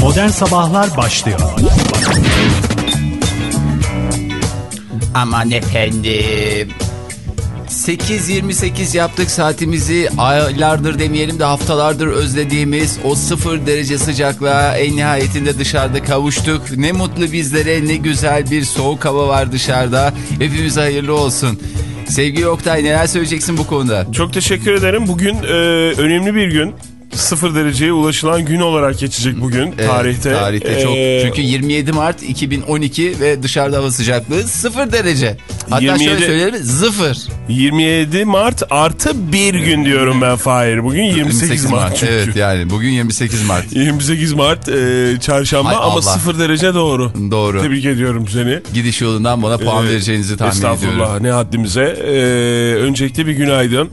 Modern Sabahlar başlıyor. Aman efendim. 8.28 yaptık saatimizi aylardır demeyelim de haftalardır özlediğimiz o sıfır derece sıcaklığa en nihayetinde dışarıda kavuştuk. Ne mutlu bizlere ne güzel bir soğuk hava var dışarıda. Hepimize hayırlı olsun. Sevgili Oktay neler söyleyeceksin bu konuda? Çok teşekkür ederim. Bugün e, önemli bir gün. Sıfır dereceye ulaşılan gün olarak geçecek bugün Evet, tarihte. Tarihte çok. Ee, Çünkü 27 Mart 2012 ve dışarıda hava sıcaklığı sıfır derece. Hatta 27 şöyle söyleyelim sıfır. 27 Mart artı bir gün diyorum ben Fahir. Bugün 28, Mart çünkü. Evet yani bugün 28 Mart. 28 Mart e, çarşamba Hay ama Allah. sıfır derece doğru. Doğru. Tebrik ediyorum seni. Gidiş yolundan bana puan Ee, vereceğinizi tahmin Estağfurullah ediyorum. ne haddimize. Ee, öncelikle bir günaydın.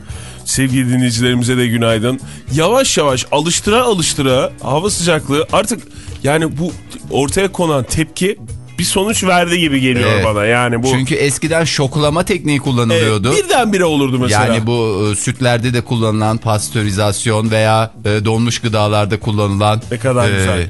Sevgili dinleyicilerimize de günaydın. Yavaş yavaş alıştıra alıştıra hava sıcaklığı artık yani bu ortaya konan tepki bir sonuç verdi gibi geliyor Evet. bana. Yani bu Çünkü eskiden şoklama tekniği kullanılıyordu. birdenbire olurdu mesela. Yani bu e, sütlerde de kullanılan pastörizasyon veya e, donmuş gıdalarda kullanılan... Ne kadar e, güzel.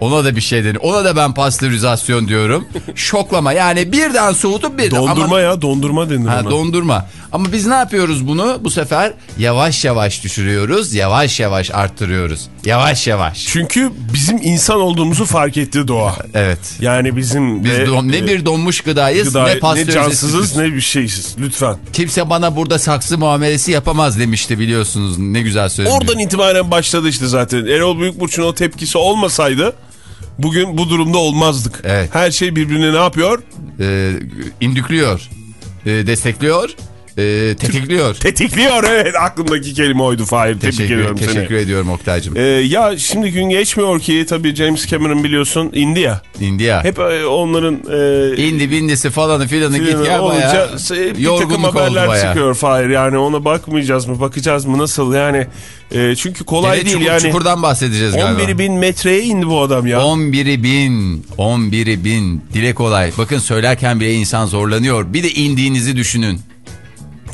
Ona da bir şey deniyor. Ona da ben pastörizasyon diyorum. Şoklama yani birden soğutup birden... dondurma Ama- ya dondurma denir Ha, ona. dondurma. Ama biz ne yapıyoruz bunu? Bu sefer yavaş yavaş düşürüyoruz, yavaş yavaş arttırıyoruz. Yavaş yavaş. Çünkü bizim insan olduğumuzu fark etti doğa. Evet. Yani bizim Biz de, don- ne bir donmuş gıdayız gıda- ne ne pastörize cansızız ne bir şeysiz. Lütfen. Kimse bana burada saksı muamelesi yapamaz demişti biliyorsunuz. Ne güzel söyledim. Oradan itibaren başladı işte zaten. Erol Büyükburç'un o tepkisi olmasaydı bugün bu durumda olmazdık. Evet. Her şey birbirine ne yapıyor? Ee, indüklüyor, ee, destekliyor, ee, tetikliyor. Tetikliyor evet aklımdaki kelime oydu Fahir. Tebrik Teşekkür, ediyorum teşekkür seni. ediyorum Oktay'cım. Ee, ya şimdi gün geçmiyor ki tabii James Cameron biliyorsun indi ya. India. Hep e, onların e, İndi bindisi falanı filanı git ya olunca bayağı. se- bir takım haberler bayağı. çıkıyor Fahir. Yani ona bakmayacağız mı bakacağız mı nasıl yani. E, çünkü kolay Gene değil çukur, yani. Çukurdan bahsedeceğiz galiba. 11 bin metreye indi bu adam ya. 11'i bin, 11'i bin. Dile kolay. Bakın söylerken bile insan zorlanıyor. Bir de indiğinizi düşünün.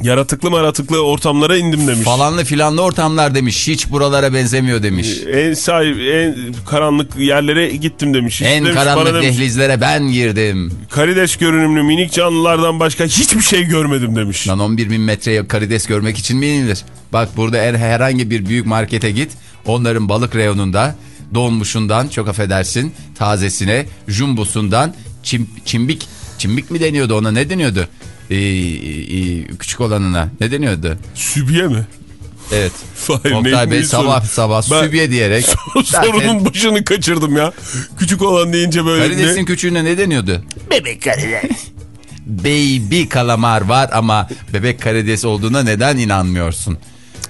Yaratıklı maratıklı ortamlara indim demiş. Falanlı filanlı ortamlar demiş. Hiç buralara benzemiyor demiş. En sahip, en karanlık yerlere gittim demiş. En Demiş, karanlık demiş, dehlizlere ben girdim. Karides görünümlü minik canlılardan başka hiçbir şey görmedim demiş. Lan 11 bin metreye karides görmek için mi inilir? Bak burada er, herhangi bir büyük markete git. Onların balık reyonunda donmuşundan çok affedersin tazesine jumbosundan çim, çimbik çimbik mi deniyordu ona ne deniyordu? Ee, e, küçük olanına ne deniyordu? Sübye mi? Evet. Fahir, Oktay ne- Bey sabah sorun? sabah Ben- sübye diyerek. zaten Sorunun başını kaçırdım ya. Küçük olan deyince böyle Karidesin ne? küçüğüne ne deniyordu? Bebek karides. Baby kalamar var ama bebek karides olduğuna neden inanmıyorsun?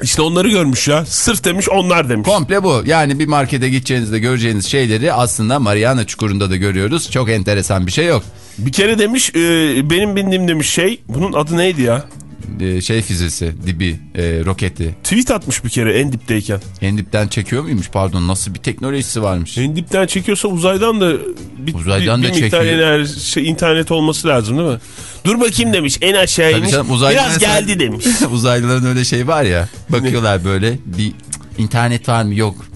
İşte onları görmüş ya. Sırf demiş onlar demiş. Komple bu. Yani bir markete gideceğinizde göreceğiniz şeyleri aslında Mariana Çukuru'nda da görüyoruz. Çok enteresan bir şey yok. Bir kere demiş e, benim bindiğim demiş şey bunun adı neydi ya? Ee, şey füzesi, dibi, e, roketi. Tweet atmış bir kere en dipteyken. En dipten çekiyor muymuş pardon nasıl bir teknolojisi varmış. En dipten çekiyorsa uzaydan da bir, Uzaydan bir, da bir miktar çekiyor. enerji, şey, internet olması lazım değil mi? Dur bakayım demiş en aşağı Tabii inmiş. Biraz geldi demiş. Uzaylıların öyle şey var ya bakıyorlar böyle bir internet var mı yok.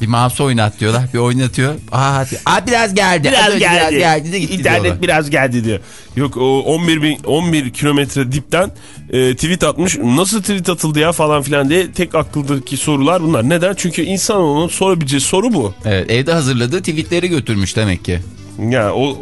Bir mouse oynat diyorlar bir oynatıyor. Aa, aa biraz geldi. Az Biraz geldi. Biraz geldi de gitti İnternet diyorlar. biraz geldi diyor. Yok o 11 bin 11 kilometre dipten e, tweet atmış. Nasıl tweet atıldı ya falan filan diye tek akıldaki sorular bunlar. Neden? Çünkü insanoğlunun sorabileceği soru bu. Evet, evde hazırladığı tweetleri götürmüş demek ki. Ya o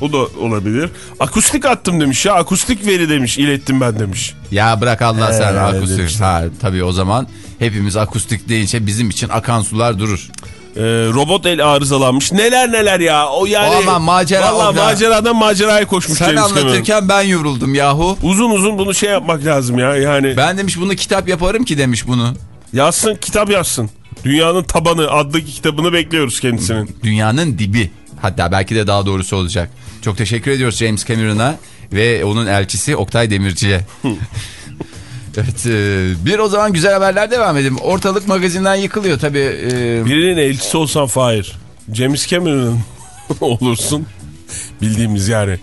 o da olabilir. Akustik attım demiş ya. Akustik veri demiş. ilettim ben demiş. Ya bırak Allah sen Ee, akustik. demişler. Ha, tabii o zaman hepimiz akustik deyince bizim için akan sular durur. Ee, robot el arızalanmış. Neler neler ya. O yani. O ama macera Valla orada. maceradan maceraya koşmuş. Sen anlatırken ben yoruldum yahu. Uzun uzun bunu şey yapmak lazım ya. Yani Ben demiş bunu kitap yaparım ki demiş bunu. yazsın kitap yazsın. Dünyanın Tabanı adlı kitabını bekliyoruz kendisinin. Dünyanın dibi. Hatta belki de daha doğrusu olacak. Çok teşekkür ediyoruz James Cameron'a ve onun elçisi Oktay Demirci'ye. evet e, bir o zaman güzel haberler devam edelim. Ortalık magazinden yıkılıyor tabii. e, Birinin elçisi olsan Fahir. James Cameron'ın olursun. Bildiğimiz yani.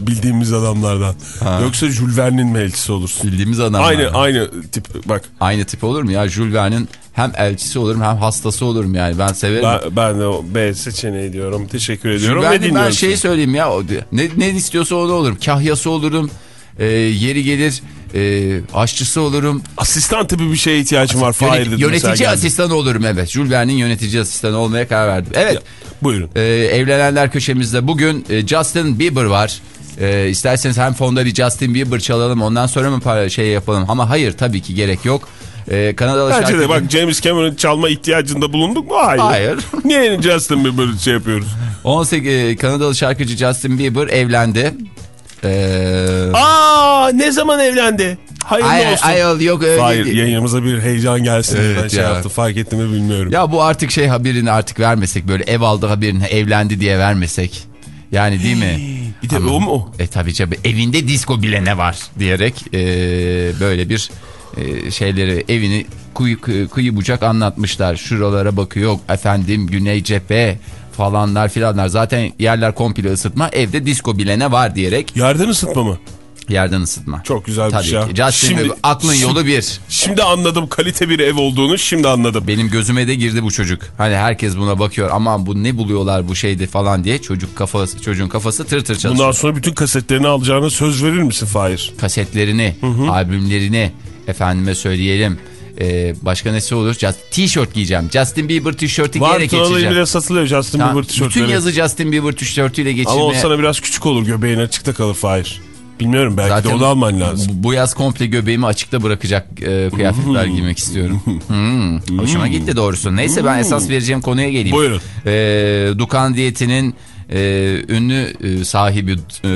Bildiğimiz adamlardan. Ha. Yoksa Jules Verne'in mi elçisi olursun? bildiğimiz adamlar. Aynı aynı tip bak. Aynı tip olur mu ya? Jules Verne'in hem elçisi olurum hem hastası olurum yani ben severim. Ben, ben de o B seçeneği diyorum. Teşekkür ediyorum. ben, Ve de- ben şeyi söyleyeyim ya o- ne, ne istiyorsa onu olurum. Kahyası olurum. e, yeri gelir e, aşçısı olurum. Asistan tipi bir şeye ihtiyacım var. Fahir Yönet- yönetici asistanı olurum evet. Jules Verne'in yönetici asistanı olmaya karar verdim. Evet. Buyurun. Ee, evlenenler köşemizde bugün e, Justin Bieber var. Ee, isterseniz hem fonda bir Justin Bieber çalalım ondan sonra mı para- şey yapalım ama hayır tabii ki gerek yok. Ee, Kanadalı Bence şarkıcı- de bak James Cameron çalma ihtiyacında bulunduk mu? Hayır. Hayır. Niye Justin Bieber şey yapıyoruz? 18 e, Kanadalı şarkıcı Justin Bieber evlendi. Ee, Aa ne zaman evlendi? Hayırlı ay, olsun. ayol yok öyle Hayır değil. yayınımıza bir heyecan gelsin. Evet ben şey ya. yaptım fark etti mi bilmiyorum. Ya bu artık şey haberini artık vermesek böyle ev aldı haberini evlendi diye vermesek. Yani değil mi? bir de Ama- o mu? E tabii tabii evinde disco bile ne var diyerek e, böyle bir e, şeyleri evini kuyu, kuyu, kuyu bucak anlatmışlar. Şuralara bakıyor efendim güney cephe falanlar filanlar zaten yerler komple ısıtma evde disco bile ne var diyerek Yerden ısıtma mı? yerden ısıtma. Çok güzel bir Tabii şey. Justin Şimdi- aklın şimdi- yolu bir. Şimdi anladım kalite bir ev olduğunu şimdi anladım. Benim gözüme de girdi bu çocuk. Hani herkes buna bakıyor. Aman bu ne buluyorlar bu şeyde falan diye. Çocuk kafası çocuğun kafası tır tır çalışıyor. Bundan sonra bütün kasetlerini alacağına söz verir misin Fahir? Kasetlerini, albümlerini efendime söyleyelim. Ee, başka nesi olur? Just, t-shirt giyeceğim. Justin Bieber tişörtü Var giyerek geçeceğim. bile satılıyor Justin Tamam, Bieber tişörtleri. bütün yazı Justin Bieber tişörtüyle geçirmeye. Ama o sana biraz küçük olur göbeğin açıkta kalır Fahir. Bilmiyorum belki de onu alman lazım. Bu, bu yaz komple göbeğimi açıkta bırakacak e, kıyafetler giymek istiyorum. Hmm, Hoşuma gitti doğrusu. Neyse ben esas vereceğim konuya geleyim. Buyurun. E, Dukan Diyeti'nin e, ünlü e, sahibi e,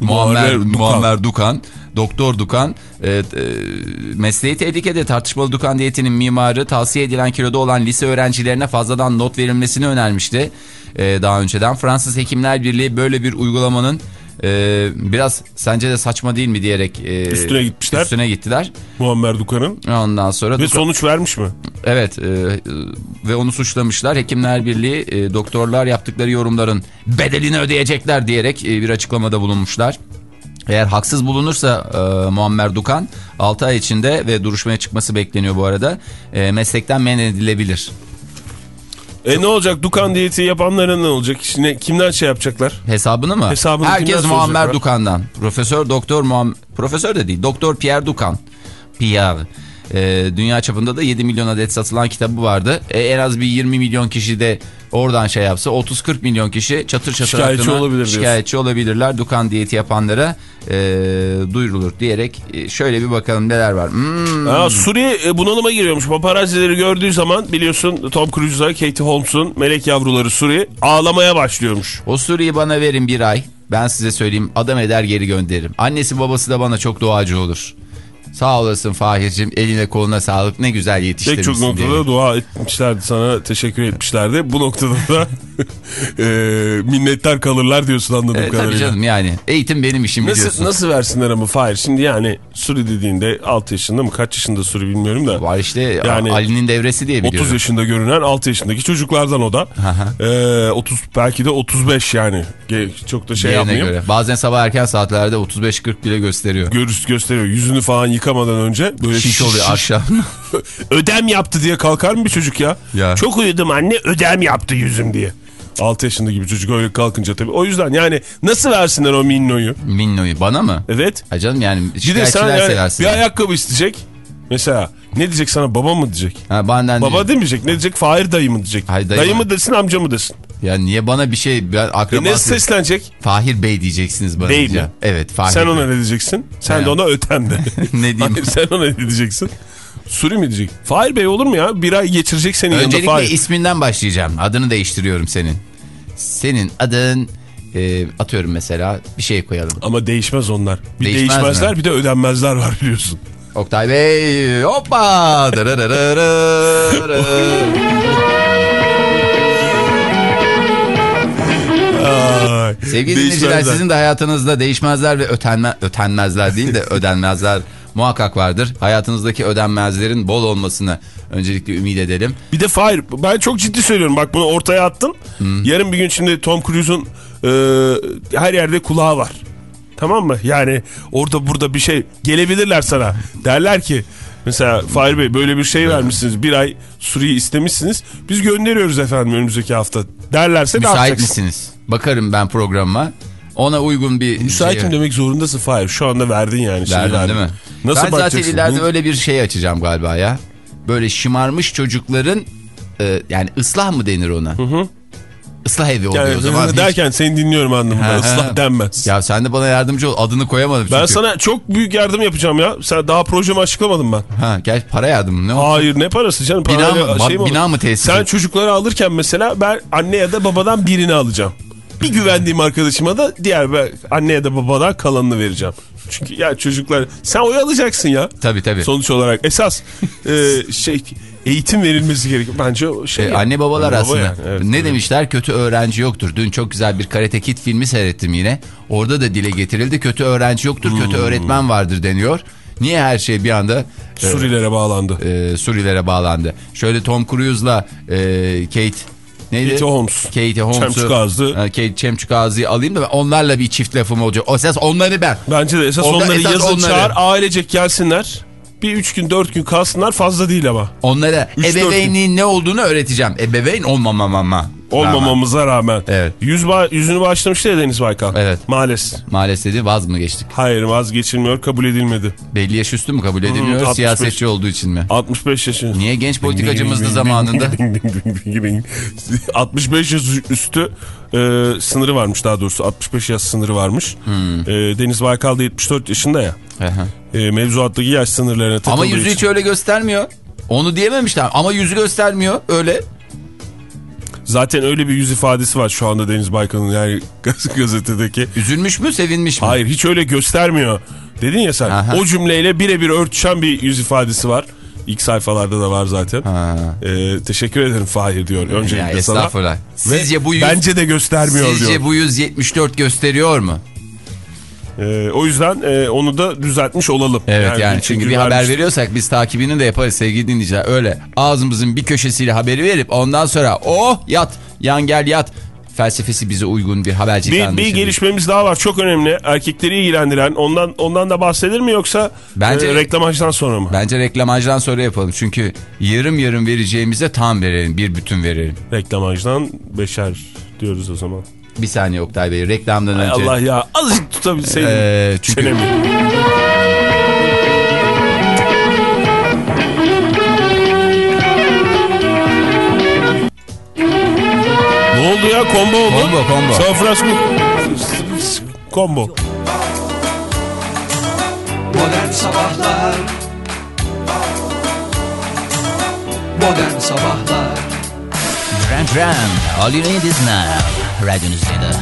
Muammer, Dukan. Muammer Dukan, Doktor Dukan e, e, mesleği tehlikede tartışmalı Dukan Diyeti'nin mimarı tavsiye edilen kiloda olan lise öğrencilerine fazladan not verilmesini önermişti. E, daha önceden Fransız Hekimler Birliği böyle bir uygulamanın e, biraz sence de saçma değil mi diyerek e, Üstüne gitmişler. Üstüne gittiler. Muammer Dukan'ın. Ondan sonra Ve Dukan- sonuç vermiş mi? Evet e, ve onu suçlamışlar. Hekimler Birliği e, doktorlar yaptıkları yorumların bedelini ödeyecekler diyerek e, bir açıklamada bulunmuşlar. Eğer haksız bulunursa e, Muammer Dukan 6 ay içinde ve duruşmaya çıkması bekleniyor bu arada e, meslekten men edilebilir. E ne olacak Dukan diyeti yapanların ne olacak? Şimdi kimden şey yapacaklar? Hesabını mı? Hesabını Herkes Muammer soracaklar? Dukan'dan. Profesör Doktor Muam Profesör de değil. Doktor Pierre Dukan. Pierre. Ee, dünya çapında da 7 milyon adet satılan kitabı vardı. E, en az bir 20 milyon kişi de oradan şey yapsa 30-40 milyon kişi çatır çatır Şikayetçi aklına olabilir diyorsun. şikayetçi olabilirler. Dukan diyeti yapanlara e, duyurulur diyerek e, şöyle bir bakalım neler var. Hmm. Ha, Suriye e, bunalıma giriyormuş. Paparazzileri gördüğü zaman biliyorsun Tom Cruise'la Katie Holmes'un melek yavruları Suriye ağlamaya başlıyormuş. O Suriye'yi bana verin bir ay. Ben size söyleyeyim adam eder geri gönderirim. Annesi babası da bana çok duacı olur. Sağ olasın Fahir'cim eline koluna sağlık ne güzel Pek yetiştirmişsin çok noktada diye. dua etmişlerdi sana teşekkür etmişlerdi. Bu noktada da e, minnettar kalırlar diyorsun anladığım tabii kadarıyla. canım yani eğitim benim işim Nasıl, biliyorsun. nasıl versinler ama Fahir? Şimdi yani Suri dediğinde 6 yaşında mı kaç yaşında Suri bilmiyorum da. Var işte Yani Ali'nin devresi diye biliyorum. 30 yaşında görünen 6 yaşındaki çocuklardan o da. ee, 30 belki de 35 yani. Çok da şey Diğerine yapmayayım. göre. Bazen sabah erken saatlerde 35-40 bile gösteriyor. Görüş gösteriyor. Yüzünü falan yıkamadan önce böyle Şiş oluyor akşam. ödem yaptı diye kalkar mı bir çocuk ya? Ya. Çok uyudum anne ödem yaptı yüzüm diye. 6 yaşındaki bir çocuk öyle kalkınca tabii. O yüzden yani nasıl versinler o minnoyu? Minno'yu bana mı? Evet. Ha canım yani Bir de sen yani bir ayakkabı isteyecek. Mesela ne diyecek sana baba mı diyecek? Ha, benden Baba demeyecek ne diyecek Fahir dayı mı diyecek? Hayır, dayı dayı mı desin amca mı desin? Ya niye bana bir şey ben E ne akrabası seslenecek? Fahir Bey diyeceksiniz bana. Bey diyeceğim. mi? Evet Fahir Sen Bey. ona ne diyeceksin? Sen de ona ötem de. Ne diyeyim? Hayır, sen ona ne diyeceksin? Suri mi diyecek? Fahir Bey olur mu ya? Bir ay geçirecek senin yanında Öncelikle Fahir. isminden başlayacağım. Adını değiştiriyorum senin. Senin adın e, atıyorum mesela bir şey koyalım. Ama değişmez onlar. Bir Değişmez değişmezler mi? bir de ödenmezler var biliyorsun. Oktay Bey hoppa. Ay, Sevgili dinleyiciler sizin de hayatınızda değişmezler ve ötenme, ötenmezler değil de ödenmezler muhakkak vardır. Hayatınızdaki ödenmezlerin bol olmasını öncelikle ümit edelim. Bir de Fahir ben çok ciddi söylüyorum bak bunu ortaya attım. Yarın bir gün şimdi Tom Cruise'un e, her yerde kulağı var. Tamam mı? Yani orada burada bir şey gelebilirler sana. Derler ki Mesela Fahir Bey böyle bir şey vermişsiniz. Bir ay Suriye istemişsiniz. Biz gönderiyoruz efendim önümüzdeki hafta. Derlerse ne Müsait yapacaksın? misiniz? Bakarım ben programıma. Ona uygun bir Müsaitim şey- demek zorundasın Fahir. Şu anda verdin yani. şimdi Verdin değil mi? Nasıl ben zaten ileride öyle bir şey açacağım galiba ya. Böyle şımarmış çocukların e, yani ıslah mı denir ona? Hı hı. Islah evi oluyor Yani o zaman. Hiç- derken seni dinliyorum anlamında. Ha. Islah denmez. Ya sen de bana yardımcı ol. Adını koyamadım çünkü. Ben sana çok büyük yardım yapacağım ya. Sen daha projemi açıklamadım ben. Ha, gel para yardımı ne o? Hayır ne parası canım? Bina mı- şey mi bina mı tesis Sen çocukları alırken mesela ben anne ya da babadan birini alacağım. Bir güvendiğim arkadaşıma da diğer ben anne ya da babadan kalanını vereceğim. Çünkü ya çocuklar sen oy alacaksın ya. Tabii tabii. Sonuç olarak esas e, şey eğitim verilmesi gerekiyor. Bence şey. E, ya. anne babalar Anne baba aslında. yani, evet. ne demişler? Kötü öğrenci yoktur. Dün çok güzel bir Karate Kid filmi seyrettim yine. Orada da dile getirildi. Kötü öğrenci yoktur, kötü Hmm. öğretmen vardır deniyor. Niye her şey bir anda e, Surilere bağlandı. e, Surilere bağlandı? Şöyle Tom Cruise'la e, Kate neydi? Katie Holmes. Katie Holmes'u. Çemçük ağızlı. E, Kate Çemçük ağzı'yı alayım da onlarla bir çift lafım olacak. O ses onları ben. Bence de esas Orada onları esas yazın onları. çağır ailecek gelsinler. Bir üç gün dört gün kalsınlar fazla değil ama. Onlara Üç, ebeveynliğin ne olduğunu öğreteceğim. Ebeveyn olmamama. Olmamamıza rağmen. Evet. Yüz ba- yüzünü bağışlamıştı ya Deniz Baykal. Evet. Maalesef. Maalesef dedi vaz mı geçtik? Hayır vazgeçilmiyor kabul edilmedi. Belli yaş üstü mü kabul edilmiyor 65. siyasetçi olduğu için mi? 65 yaşında. Niye genç politikacımızdı zamanında? 65 yaş üstü e, sınırı varmış daha doğrusu 65 yaş sınırı varmış. Hmm. E, Deniz Baykal da 74 yaşında ya. Aha. E, mevzuattaki yaş sınırlarına takıldığı ama yüzü için. hiç öyle göstermiyor. Onu diyememişler ama yüzü göstermiyor öyle. Zaten öyle bir yüz ifadesi var şu anda Deniz Baykal'ın yani gaz- gazetedeki. Üzülmüş mü sevinmiş mi? Hayır hiç öyle göstermiyor. Dedin ya sen. Aha. O cümleyle birebir örtüşen bir yüz ifadesi var. İlk sayfalarda da var zaten. Ha. E, teşekkür ederim Fahir diyor öncelikle Ya, sana. estağfurullah. Sizce bu yüz, Bence de göstermiyor sizce diyor. bu yüz 74 gösteriyor mu? Ee, o yüzden e, onu da düzeltmiş olalım. Evet yani, bir çünkü bir haber veriyorsak biz takibini de yaparız sevgili dinleyiciler. Öyle ağzımızın bir köşesiyle haberi verip ondan sonra oh yat yan gel yat felsefesi bize uygun bir habercilik Bir, bir gelişmemiz daha var çok önemli. Erkekleri ilgilendiren ondan ondan da bahsedir mi yoksa Bence- e, reklamajdan sonra mı? Bence reklamajdan sonra yapalım. Çünkü yarım yarım vereceğimize tam verelim. Bir bütün verelim. Reklamajdan beşer diyoruz o zaman. Bir saniye Oktay Bey. Reklamdan Ay önce. Allah ya azıcık tutabilseydim. Ee, çünkü Çenemi. Ne oldu ya? Combo oldu. Combo, combo. San Francisco. Combo. Modern Sabahlar Modern Sabahlar Dren Dren. All you need is now. Radyonuzda da.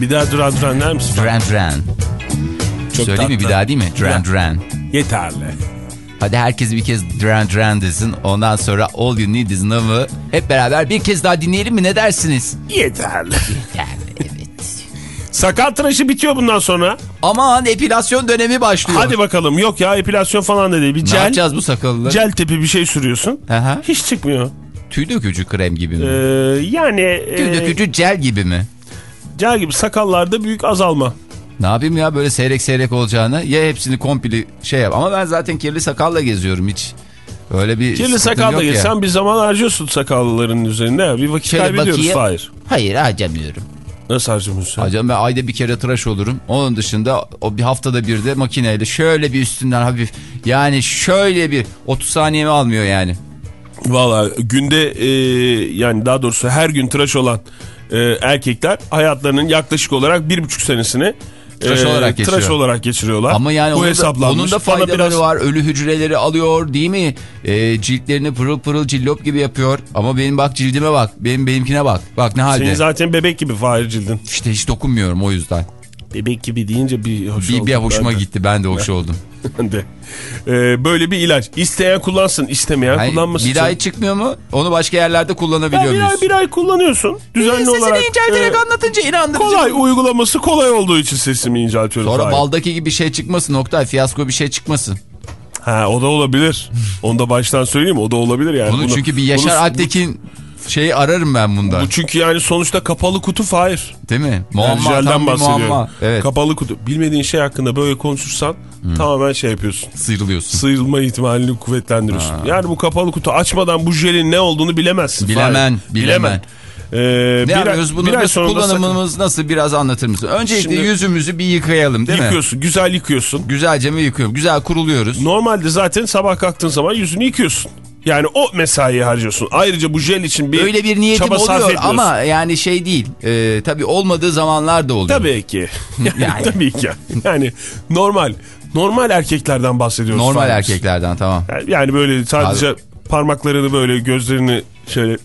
Bir daha duran duran der misin? Dren Dren. Çok Söyleyeyim mi bir daha değil mi? Dren Dren. Yeterli. Hadi herkes bir kez Dren Dren desin. Ondan sonra All You Need Is Now'ı hep beraber bir kez daha dinleyelim mi? Ne dersiniz? Yeterli. Yani evet. Sakal tıraşı bitiyor bundan sonra. Aman epilasyon dönemi başlıyor. Hadi bakalım. Yok ya epilasyon falan da değil. Bir Ne gel, yapacağız bu sakalları? gel tipi bir şey sürüyorsun. Aha. Hiç çıkmıyor. Tüy dökücü krem gibi mi? Ee, yani Tüy e, dökücü jel gibi mi? gel gibi sakallarda büyük azalma. Ne yapayım ya böyle seyrek seyrek olacağını ya hepsini komple şey yap. Ama ben zaten kirli sakalla geziyorum hiç. Öyle bir Kirli sıkıntım sakal da yok ya. geçsen bir zaman harcıyorsun sakalların üzerinde. Bir vakit Şöyle kaybediyoruz bakayım. Fahir. Hayır harcamıyorum. Nasıl harcamıyorsun? Hocam ben ayda bir kere tıraş olurum. Onun dışında o bir haftada bir de makineyle şöyle bir üstünden hafif yani şöyle bir 30 saniyemi almıyor yani. Valla günde e, yani daha doğrusu her gün tıraş olan e, erkekler hayatlarının yaklaşık olarak bir buçuk senesini Tıraş olarak geçiriyor. tıraş olarak geçiriyorlar. Ama yani Bu onun da, onun da faydaları biraz- var. Ölü hücreleri alıyor değil mi? Ee, ciltlerini pırıl pırıl cillop gibi yapıyor. Ama benim bak cildime bak. Benim benimkine bak. Bak ne halde. Senin zaten bebek gibi Fahir cildin. İşte hiç dokunmuyorum o yüzden. Bebek gibi deyince bir hoş Bir, bir hoşuma ben gitti. Ben de hoş oldum. Ben de. Ee, böyle bir ilaç. İsteyen kullansın, istemeyen Hayır, kullanmasın. bir ay çıkmıyor mu? Onu başka yerlerde kullanabiliyor Ya bir muyuz? ay, bir ay kullanıyorsun. Düzenli olarak. incelterek e, anlatınca inandırıcı. kolay uygulaması kolay olduğu için sesimi inceltiyorum. Sonra baldaki gibi bir şey çıkmasın Oktay. Fiyasko bir şey çıkmasın. Ha o da olabilir. Onu da baştan söyleyeyim o da olabilir yani. Bunu, çünkü bir Yaşar bunu- Alptekin Şeyi ararım ben bunda. Bu çünkü yani sonuçta kapalı kutu Fahir. Değil mi? Muamma tam bahsediyorum. muamma. Evet. Kapalı kutu. Bilmediğin şey hakkında böyle konuşursan tamamen şey yapıyorsun. Sıyrılıyorsun. Sıyrılma ihtimalini kuvvetlendiriyorsun. Yani bu kapalı kutu açmadan bu jelin ne olduğunu bilemezsin. Bilemen, Fahir. bilemen. Ee, Ne bir yapıyoruz bunu? bir kullanımımız nasıl biraz anlatır mısın? Öncelikle Şimdi- yüzümüzü bir yıkayalım değil mi? Yıkıyorsun. Güzel yıkıyorsun. Güzelce mi yıkıyorum? Güzel kuruluyoruz. Normalde zaten sabah kalktığın zaman yüzünü yıkıyorsun. Yani o mesaiyi harcıyorsun. Ayrıca bu jel için bir Öyle bir niyetim çaba sarf oluyor ama yani şey değil. Ee, tabii olmadığı zamanlar da oluyor. Tabii ki. Yani, Yani. tabii ki. Yani normal. Normal erkeklerden bahsediyoruz. Normal Fahir. erkeklerden tamam. Yani- Yani böyle sadece parmaklarını böyle gözlerini şöyle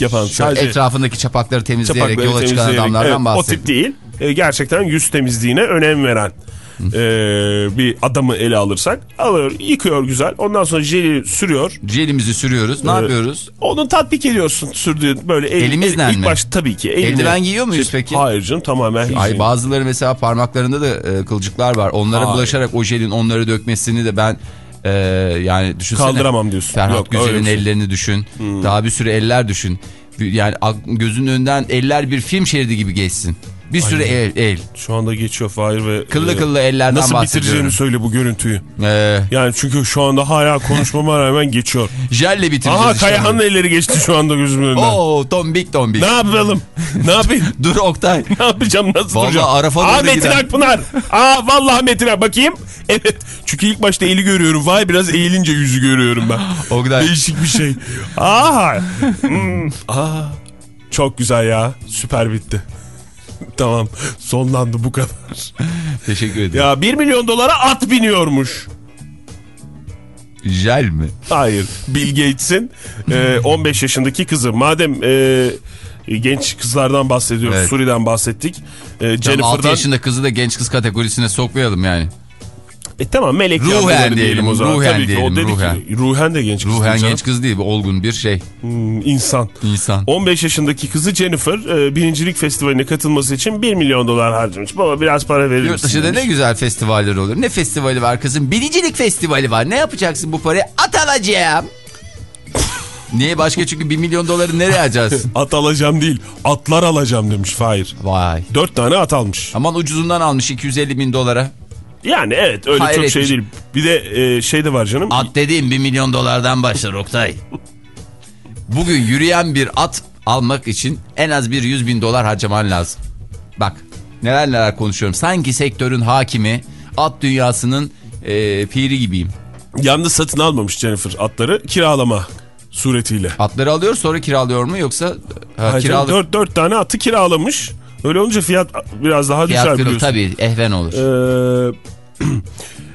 yapan sadece etrafındaki çapakları temizleyerek çapakları yola çıkan temizleyerek- adamlardan evet, O bahsediyorum. tip değil. E, gerçekten yüz temizliğine önem veren e, bir adamı ele alırsak alıyor, yıkıyor güzel. Ondan sonra jeli sürüyor. Jelimizi sürüyoruz. Ne Evet. yapıyoruz? Onu tatbik ediyorsun sürdüğün böyle el, Elimizle el- ilk mi? baş tabii ki. eline- Eldiven giyiyor muyuz peki? Hayır canım tamamen Ay bazıları mesela parmaklarında da e, kılcıklar var. Onlara Hayır. bulaşarak o jelin onları dökmesini de ben e, yani düşünsene. Kaldıramam diyorsun. Ferhat Yok, Güzel'in şey. ellerini düşün. Daha bir sürü eller düşün. Yani gözünün önünden eller bir film şeridi gibi geçsin. Bir sürü el, el. Şu anda geçiyor Fahir ve... Kıllı e, kıllı ellerden Nasıl bitireceğini söyle bu görüntüyü. Ee, Yani çünkü şu anda hala konuşmama rağmen geçiyor. jelle bitireceğiz Aha işte. Kayahan'ın elleri geçti şu anda gözümün önünden. Oo tombik tombik. Ne yapalım? ne yapayım? Dur Oktay. Ne yapacağım? Nasıl Vallahi duracağım? Arafa Aa Metin gider. Akpınar. Aa vallahi Metin Ak- Bakayım. Evet. Çünkü ilk başta eli görüyorum. Vay biraz eğilince yüzü görüyorum ben. Oktay. Değişik bir şey. Aa. Hmm. Aa. Çok güzel ya. Süper bitti. tamam. Sonlandı bu kadar. Teşekkür ederim. Ya 1 milyon dolara at biniyormuş. Jel mi? Hayır. Bill Gates'in e, 15 yaşındaki kızı. Madem e, genç kızlardan bahsediyoruz. Evet. Suri'den bahsettik. E, 6 Jennifer'dan. yaşında kızı da genç kız kategorisine sokmayalım yani. E tamam melek Ruhen diyelim, o zaman. ruhen Tabii ki diyelim, o dedi ruhen. Ki, ruhen de genç kız. Ruhen canım. genç kız değil. Olgun bir şey. Hmm, insan. İnsan. 15 yaşındaki kızı Jennifer e, birincilik festivaline katılması için 1 milyon dolar harcamış. Baba biraz para verir Yurt dışında ne güzel festivaller olur. Ne festivali var kızım? Biricilik festivali var. Ne yapacaksın bu parayı? At alacağım. Niye başka çünkü 1 milyon doları nereye harcarsın? At alacağım değil atlar alacağım demiş Fahir. Vay. 4 tane at almış. Aman ucuzundan almış 250 bin dolara. Yani evet öyle Hayret çok şey değil. Bir de e, şey de var canım. At dediğim 1 milyon dolardan başlar Oktay. Bugün yürüyen bir at almak için en az bir 100 bin dolar harcaman lazım. Bak neler neler konuşuyorum. Sanki sektörün hakimi at dünyasının e, piri gibiyim. Yalnız satın almamış Jennifer atları kiralama suretiyle. Atları alıyor sonra kiralıyor mu yoksa ha, Hayır, kiralı... 4, 4 tane atı kiralamış. Öyle olunca fiyat biraz daha düşer Fiyat biliyorsun. tabii ehven olur. Ee,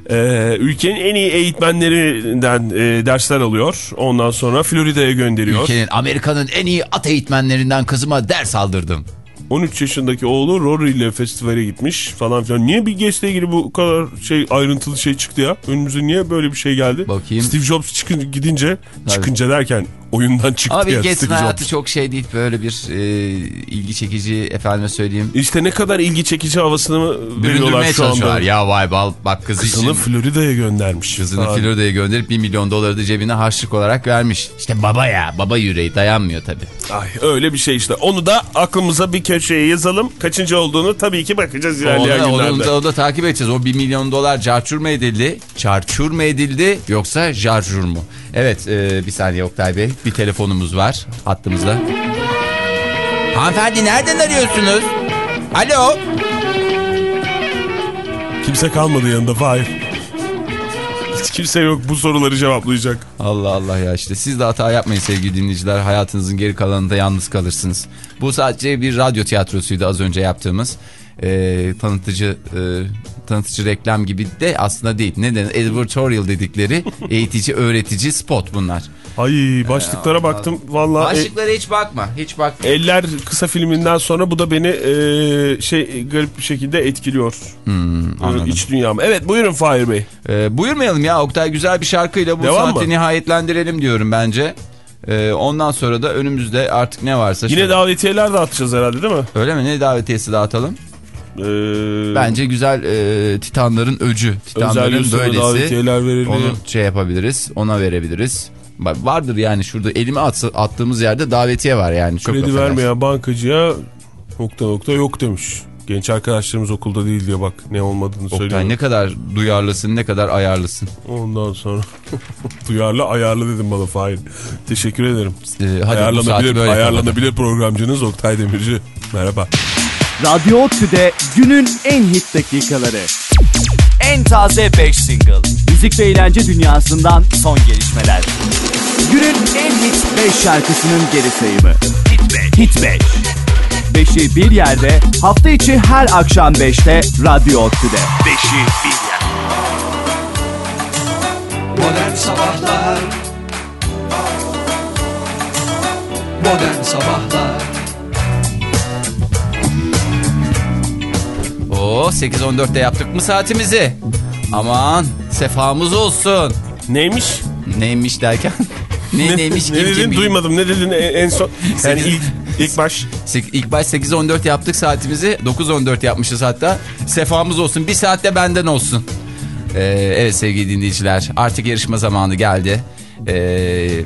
e, ülkenin en iyi eğitmenlerinden e, dersler alıyor. Ondan sonra Florida'ya gönderiyor. Ülkenin Amerika'nın en iyi at eğitmenlerinden kızıma ders aldırdım. 13 yaşındaki oğlu Rory ile festivale gitmiş falan filan. Niye bir Gates'le ilgili bu kadar şey ayrıntılı şey çıktı ya? Önümüze niye böyle bir şey geldi? Bakayım. Steve Jobs çıkın, gidince çıkınca derken oyundan çıktı Bill ya hayatı çok şey değil böyle bir e, ilgi çekici efendime söyleyeyim. İşte ne kadar ilgi çekici havasını veriyorlar şu anda. Ya vay bal bak kızı Kızını için. Florida'ya göndermiş. Kızını Abi. Florida'ya gönderip 1 milyon doları da cebine harçlık olarak vermiş. İşte baba ya baba yüreği dayanmıyor tabii. Ay, öyle bir şey işte. Onu da aklımıza bir köşeye yazalım. Kaçıncı olduğunu tabii ki bakacağız ilerleyen Onu da, onu, günlerde. da, onu da takip edeceğiz. O 1 milyon dolar carçur mu edildi? Çarçur mu edildi yoksa carçur mu? Evet e, bir saniye Oktay Bey bir telefonumuz var hattımızda. Hanımefendi nereden arıyorsunuz? Alo. Kimse kalmadı yanında Fahir. Hiç kimse yok bu soruları cevaplayacak. Allah Allah ya işte siz de hata yapmayın sevgili dinleyiciler. Hayatınızın geri kalanında yalnız kalırsınız. Bu sadece bir radyo tiyatrosuydu az önce yaptığımız. Ee, tanıtıcı e, tanıtıcı reklam gibi de aslında değil. Neden? Advertorial dedikleri eğitici öğretici spot bunlar. Ay başlıklara baktım. Vallahi e, Başlıklara hiç bakma. Hiç bakma. Eller kısa filminden sonra bu da beni e, şey garip bir şekilde etkiliyor. Hmm, anladım. İç dünyam. Evet buyurun Fahir Bey. Ee, buyurmayalım ya Oktay güzel bir şarkıyla bu Devam saati mı? nihayetlendirelim diyorum bence. Ee, ondan sonra da önümüzde artık ne varsa. Yine şöyle- davetiyeler dağıtacağız herhalde değil mi? Öyle mi? Ne davetiyesi dağıtalım? Ee, Bence güzel e, Titanların öcü. Titanların böylesi. Onu şey yapabiliriz. Ona verebiliriz. Bak Vardır yani şurada elime atsa, attığımız yerde davetiye var yani. Çok Kredi vermeyen bankacıya nokta nokta yok demiş. Genç arkadaşlarımız okulda değil diye bak ne olmadığını. Oktay ne kadar duyarlısın ne kadar ayarlısın. Ondan sonra duyarlı ayarlı dedim bana Fahir. Teşekkür ederim. Ee, hadi ayarlanabilir, ayarlanabilir programcınız Oktay Demirci. Merhaba. Radyo ODTÜ'de günün en hit dakikaları. En taze 5 single. Müzik ve eğlence dünyasından Son gelişmeler. günün en hit 5 şarkısının geri sayımı. Hit 5. Hit 5. Beşi bir yerde hafta içi her akşam 5'te Radyo ODTÜ'de. 5'i bir yer. Modern Sabahlar Modern Sabahlar Oo 8.14'te yaptık mı saatimizi? Aman sefamız olsun. Neymiş? Neymiş derken? ne, neymiş ne kim dedin kim? duymadım. Ne dedin en, en son? Yani ilk, ilk baş. İlk baş 8.14 yaptık saatimizi. 9.14 yapmışız hatta. Sefamız olsun. Bir saatte benden olsun. Ee, evet sevgili dinleyiciler artık yarışma zamanı geldi. Ee,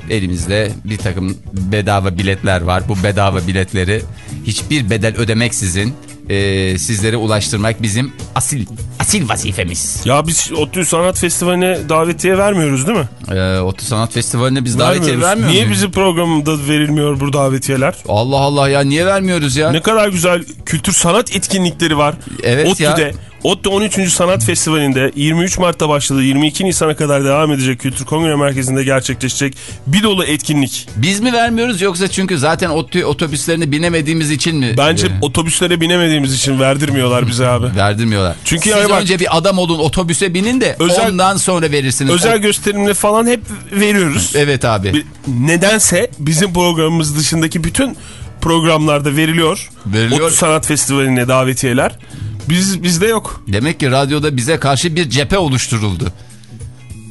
elimizde bir takım bedava biletler var. Bu bedava biletleri hiçbir bedel ödemeksizin e, sizlere ulaştırmak bizim asil asil vazifemiz. Ya biz ODTÜ Sanat Festivali'ne davetiye vermiyoruz değil mi? Ee, Otu Sanat Festivali'ne biz davetiye Vermiyoruz. vermiyor Niye bizim programda verilmiyor bu davetiyeler? Allah Allah ya niye vermiyoruz ya? Ne kadar güzel kültür sanat etkinlikleri var. Evet ODTÜ'de, ya. ODTÜ 13. Sanat Festivali'nde 23 Mart'ta başladı 22 Nisan'a kadar devam edecek Kültür Kongre Merkezi'nde gerçekleşecek bir dolu etkinlik. Biz mi vermiyoruz yoksa çünkü zaten ODTÜ otobüslerine binemediğimiz için mi? Bence e, otobüslere binemediğimiz için verdirmiyorlar bize abi. verdirmiyorlar. Çünkü Siz yani bak- önce bir adam olun otobüse binin de Özel- ondan sonra verirsiniz. Özel gösterimle falan hep veriyoruz. Evet abi. Nedense bizim programımız dışındaki bütün programlarda veriliyor. Veriliyor. ODTÜ Sanat Festivali'ne davetiyeler. Biz bizde yok. Demek ki radyoda bize karşı bir cephe oluşturuldu.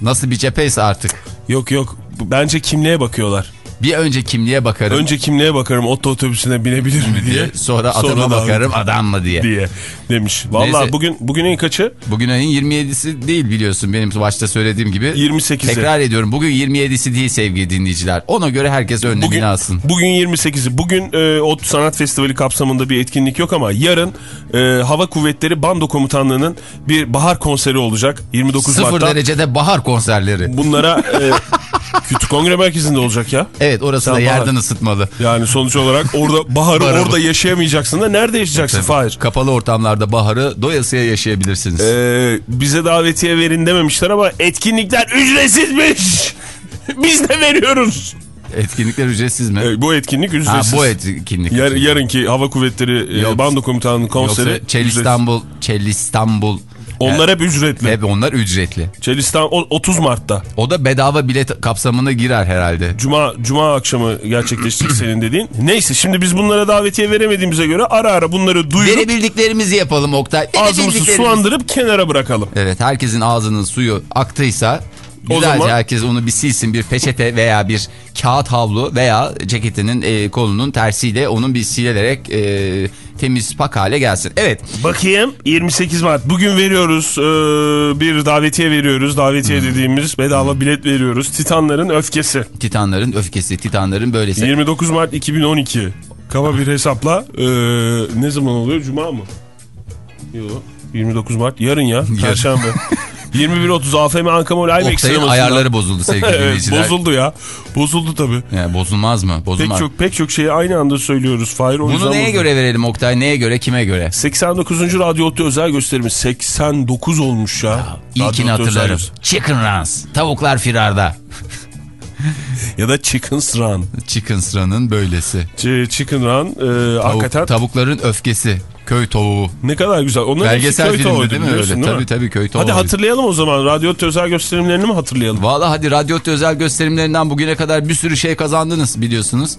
Nasıl bir cepheyse artık. Yok yok. Bence kimliğe bakıyorlar. Bir önce kimliğe bakarım Önce kimliğe bakarım otto otobüsüne binebilir mi diye. diye. Sonra adama da- bakarım adam mı diye. diye demiş. Vallahi Neyse. bugün bugün en kaçı? Bugün ayın 27'si değil biliyorsun benim başta söylediğim gibi. 28'i. Tekrar ediyorum bugün 27'si değil sevgili dinleyiciler. Ona göre herkes önlemini Bugün alsın. bugün 28'i. Bugün e, ODTÜ Sanat Festivali kapsamında bir etkinlik yok ama yarın e, Hava Kuvvetleri Bando Komutanlığı'nın bir bahar konseri olacak 29 Sıfır Mart'ta. derecede bahar konserleri. Bunlara e, Kültür Kongre Merkezi'nde olacak ya. Evet orası Sen da bahar. yerden ısıtmalı. Yani sonuç olarak orada baharı Baharı orada yaşayamayacaksın da nerede yaşayacaksın Fahir? Kapalı ortamlarda baharı doyasıya yaşayabilirsiniz. Ee, bize davetiye verin dememişler ama etkinlikler ücretsizmiş. Biz de veriyoruz. Etkinlikler ücretsiz mi? Ee, bu etkinlik ha, ücretsiz. bu etkinlik. Yar, yarınki Hava Kuvvetleri e, Yok. Bando Komutanlığı'nın konseri. Yoksa Çel ücretsiz. İstanbul, Çel İstanbul. Onlar hep ücretli. Hep onlar ücretli. Çel İstanbul 30 Mart'ta. O da bedava bilet kapsamına girer herhalde. Cuma Cuma akşamı gerçekleşecek senin dediğin. Neyse şimdi biz bunlara davetiye veremediğimize göre ara ara bunları duyurup Verebildiklerimizi yapalım Oktay. ağzımızı Verebildiklerimizi- sulandırıp kenara bırakalım. Evet herkesin ağzının suyu aktıysa güzelce zaman- herkes onu bir silsin bir peçete veya bir kağıt havlu veya ceketinin e, kolunun tersiyle onun bir silerek e, temiz pak hale gelsin. Evet Bakayım 28 Mart bugün veriyoruz ee, bir davetiye veriyoruz. Davetiye Hmm. dediğimiz bedava bilet veriyoruz. Titanların öfkesi. Titanların öfkesi, Titanların böylesi. 29 Mart 2012. Kaba bir hesapla ee, ne zaman oluyor? Cuma mı? Yok. 29 Mart yarın ya. Perşembe. 21.30 AFM Ankamol IMAX Oktay'ın ayarları bozuldu sevgili evet, bozuldu ya. Bozuldu tabii. Yani bozulmaz mı? Pek Bozulmaz. çok pek çok şeyi aynı anda söylüyoruz. Fahir Bunu neye bozuldu. göre verelim Oktay? Neye göre? Kime göre? 89. Radyo Otlu özel gösterimiz 89 olmuş ya. Radyo İlkini hatırlarım. Chicken Runs. Tavuklar firarda. Ya da Chicken's Run. Chicken Run'ın böylesi. Ch- Chicken Run e, Tavuk- hakikaten tavukların öfkesi. Köy tavuğu. ne kadar güzel. Onların Belgesel köy filmdi değil mi öyle? Tabii mi? tabii köy tavuğu. Hadi hatırlayalım o zaman. Radyo özel gösterimlerini mi hatırlayalım? Valla hadi radyo özel gösterimlerinden bugüne kadar bir sürü şey kazandınız biliyorsunuz.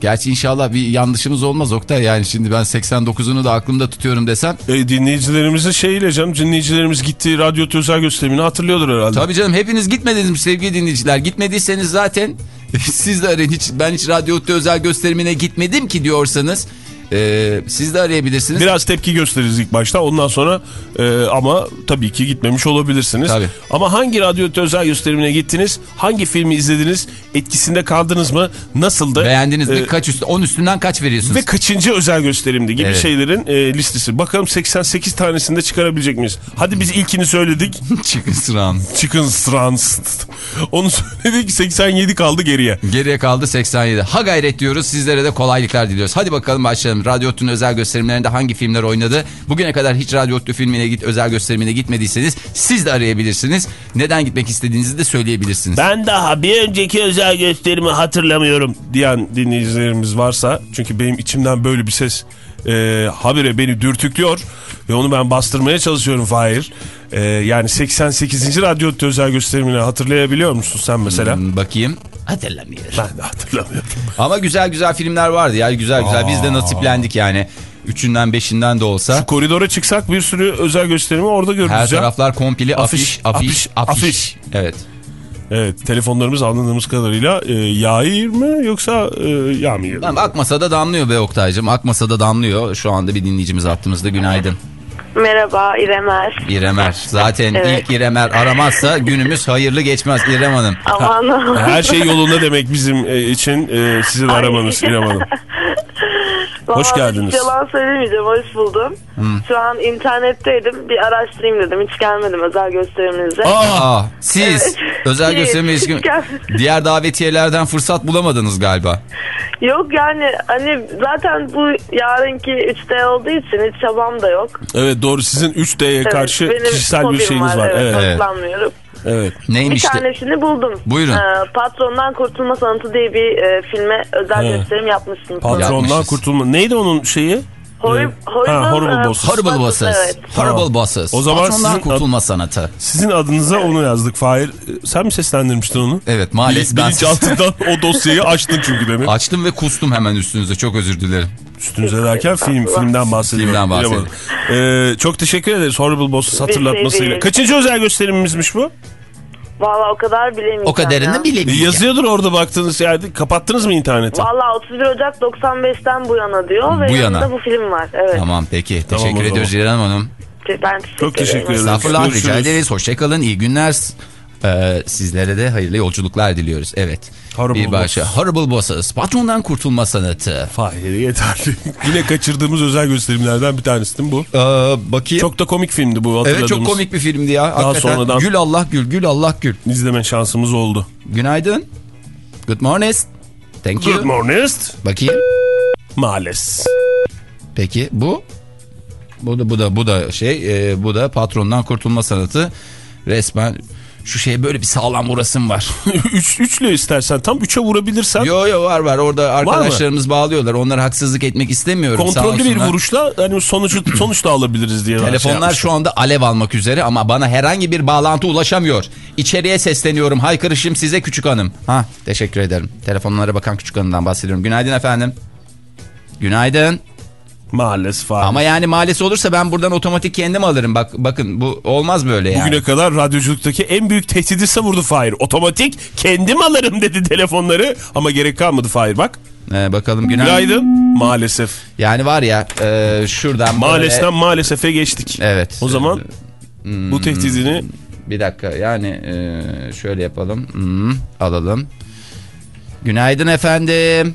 Gerçi inşallah bir yanlışımız olmaz Oktay. Yani şimdi ben 89'unu da aklımda tutuyorum desem. E, dinleyicilerimizin şeyiyle canım. Dinleyicilerimiz gittiği Radyo özel gösterimini hatırlıyordur herhalde. Tabii canım hepiniz gitmediniz mi sevgili dinleyiciler? Gitmediyseniz zaten siz de arayın. Hiç, ben hiç radyo özel gösterimine gitmedim ki diyorsanız Ee, siz de arayabilirsiniz. Biraz tepki gösteririz ilk başta. Ondan sonra e, ama tabii ki gitmemiş olabilirsiniz. Tabii. Ama hangi radyo özel gösterimine gittiniz? Hangi filmi izlediniz? Etkisinde kaldınız mı? Nasıldı? Beğendiniz mi? Ee, Kaç üstü? 10 üstünden kaç veriyorsunuz? Ve kaçıncı özel gösterimdi gibi Evet. şeylerin e, listesi. Bakalım 88 tanesinde çıkarabilecek miyiz? Hadi biz ilkini söyledik. Çıkın sıram. Chicken Strands. Onu söyledik 87 kaldı geriye. Geriye kaldı 87. Ha gayret diyoruz. Sizlere de kolaylıklar diliyoruz. Hadi bakalım başlayalım. Radyo Ottu'nun özel gösterimlerinde hangi filmler oynadı? Bugüne kadar hiç Radyo Ottu filmine git, özel gösterimine gitmediyseniz siz de arayabilirsiniz. Neden gitmek istediğinizi de söyleyebilirsiniz. Ben daha bir önceki özel gösterimi hatırlamıyorum diyen dinleyicilerimiz varsa çünkü benim içimden böyle bir ses e, habire beni dürtüklüyor ve onu ben bastırmaya çalışıyorum Fahir. E, yani 88. radyo özel gösterimini hatırlayabiliyor musun sen mesela? Hmm, bakayım. Hatırlamıyorum. Ben de hatırlamıyorum. Ama güzel güzel filmler vardı ya. Güzel güzel. Biz de nasiplendik yani. Üçünden beşinden de olsa. Koridora çıksak bir sürü özel gösterimi orada Her görürüz ya. taraflar komple afiş, Afiş, afiş, afiş, afiş. Evet. Evet telefonlarımız anladığımız kadarıyla e, yağır mı yoksa e, yağmıyor mu? Akmasa da damlıyor be Oktay'cım. Akmasa da damlıyor. Şu anda bir dinleyicimiz attığımızda günaydın. Merhaba İremer. İremer. Zaten Evet. ilk İremer aramazsa günümüz hayırlı geçmez İrem Hanım. Aman Her şey yolunda demek bizim e, için e, sizin aramanız İrem Hanım. Hoş geldiniz. Hiç yalan söylemeyeceğim. Hoş buldum. Şu an internetteydim. Bir araştırayım dedim. Hiç gelmedim özel gösteriminize. Aa, siz Evet. özel gösterime hiç ilişkin diğer davetiyelerden fırsat bulamadınız galiba. Yok yani hani zaten bu yarınki 3D olduğu için hiç çabam da yok. Evet doğru sizin 3D'ye Evet, karşı kişisel bir şeyiniz var. Evet. Evet. Hoşlanmıyorum. Evet. Neymiş Bir de? tanesini buldum. Buyurun. Ee, Patrondan Kurtulma Sanatı diye bir e, filme özel He. gösterim yapmışsınız. Patrondan Yapmışız. kurtulma. Neydi onun şeyi? Horrible, Ha, horrible, e, Bosses. Horrible bosses. Evet. Horrible Tamam. bosses. O zaman Patrondan sizin- kurtulma sanatı. Sizin adınıza onu yazdık Fahir. E, Sen mi seslendirmiştin onu? Evet maalesef ben Bilinçaltından o dosyayı açtın çünkü demin. açtım ve kustum hemen üstünüze. Çok özür dilerim. Üstünüze derken film, filmden bahsediyorum. Filmden bahsediyorum. Ee, çok teşekkür ederiz Horrible Bosses hatırlatmasıyla. Kaçıncı özel gösterimimizmiş bu? Valla o kadar bilemeyeceğim O kadarını ya. Bilemeyeceğim. yazıyordur orada baktığınız yerde. Kapattınız mı interneti? Valla 31 Ocak 95'ten bu yana diyor ve Bu yanında yana. bu film var. Evet. Tamam peki. Tamam, Teşekkür o zaman. ediyoruz İrem Hanım. Ben teşekkür Çok teşekkür ederim. Estağfurullah rica ederiz. Hoşçakalın. iyi günler. Ee, sizlere de hayırlı yolculuklar diliyoruz. Evet. Horrible bir başka. Bosses. Horrible Bosses. Patrondan kurtulma sanatı. Fahir yeterli. Yine kaçırdığımız özel gösterimlerden bir tanesi değil mi bu? Ee, bakayım. Çok da komik filmdi bu hatırladığımız. evet çok komik bir filmdi ya. Daha Hakikaten. sonradan- Gül Allah gül, gül Allah gül. İzleme şansımız oldu. Günaydın. Good morning. Thank you. Good morning. Bakayım. Maalesef. Peki bu? Bu da bu da bu da şey, e, bu da patrondan kurtulma sanatı. Resmen şu şeye böyle bir sağlam vurasım var. Üç, üçle istersen tam üçe vurabilirsen yo yo var var orada arkadaşlarımız bağlıyorlar. Onlara haksızlık etmek istemiyorum. kontrollü bir vuruşla hani sonucu sonuç da alabiliriz diye. şey Telefonlar yapmışlar. şu anda alev almak üzere ama bana herhangi bir bağlantı ulaşamıyor. İçeriye sesleniyorum. Haykırışım size küçük hanım. Ha teşekkür ederim. Telefonlara bakan küçük hanımdan bahsediyorum. Günaydın efendim. Günaydın. Maalesef abi. Ama yani maalesef olursa ben buradan otomatik kendim alırım. Bak bakın bu olmaz böyle yani. Bugüne kadar radyoculuktaki en büyük tehdidi savurdu Fahir. Otomatik kendim alırım dedi telefonları. Ama gerek kalmadı Fahir bak. Ee, bakalım günaydın. Günaydın. Maalesef. Yani var ya e, şuradan Maalesef böyle... maalesef'e geçtik. Evet. O zaman Hmm, bu tehdidini Bir dakika yani e, şöyle yapalım. Hmm, alalım. Günaydın efendim.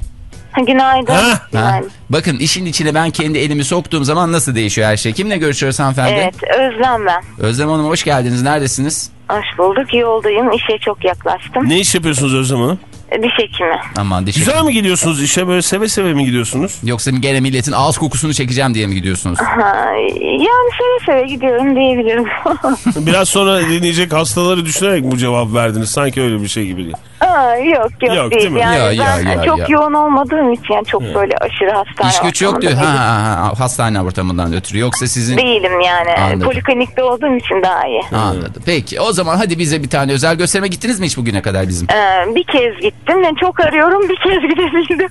Günaydın. Ha? Ha? Günaydın. Bakın işin içine ben kendi elimi soktuğum zaman nasıl değişiyor her şey. Kimle görüşüyoruz hanımefendi? Evet Özlem ben. Özlem Hanım hoş geldiniz. Neredesiniz? Hoş bulduk yoldayım işe çok yaklaştım. ne iş yapıyorsunuz Özlem Hanım? Diş hekimi. Aman dişim. Güzel mi gidiyorsunuz işe böyle seve seve mi gidiyorsunuz? Yoksa gene milletin ağız kokusunu çekeceğim diye mi gidiyorsunuz? Ha, yani seve seve gidiyorum diyebilirim. Biraz sonra dinleyecek hastaları düşünerek bu cevap verdiniz. Sanki öyle bir şey gibi. ha, yok yok, Yok, değil. değil mi? Yani Ya, ya, ben ya, çok ya. yoğun olmadığım için yani çok böyle aşırı hastane İş güç yok diyor. Ha, ha, ha, hastane ortamından ötürü. Yoksa sizin... Değilim yani. Anladım. Poliklinikte olduğum için daha iyi. Anladım. Peki o zaman hadi bize bir tane özel gösterime gittiniz mi hiç bugüne kadar bizim? Ee, bir kez gittim. Yani çok arıyorum bir kez gidebildim.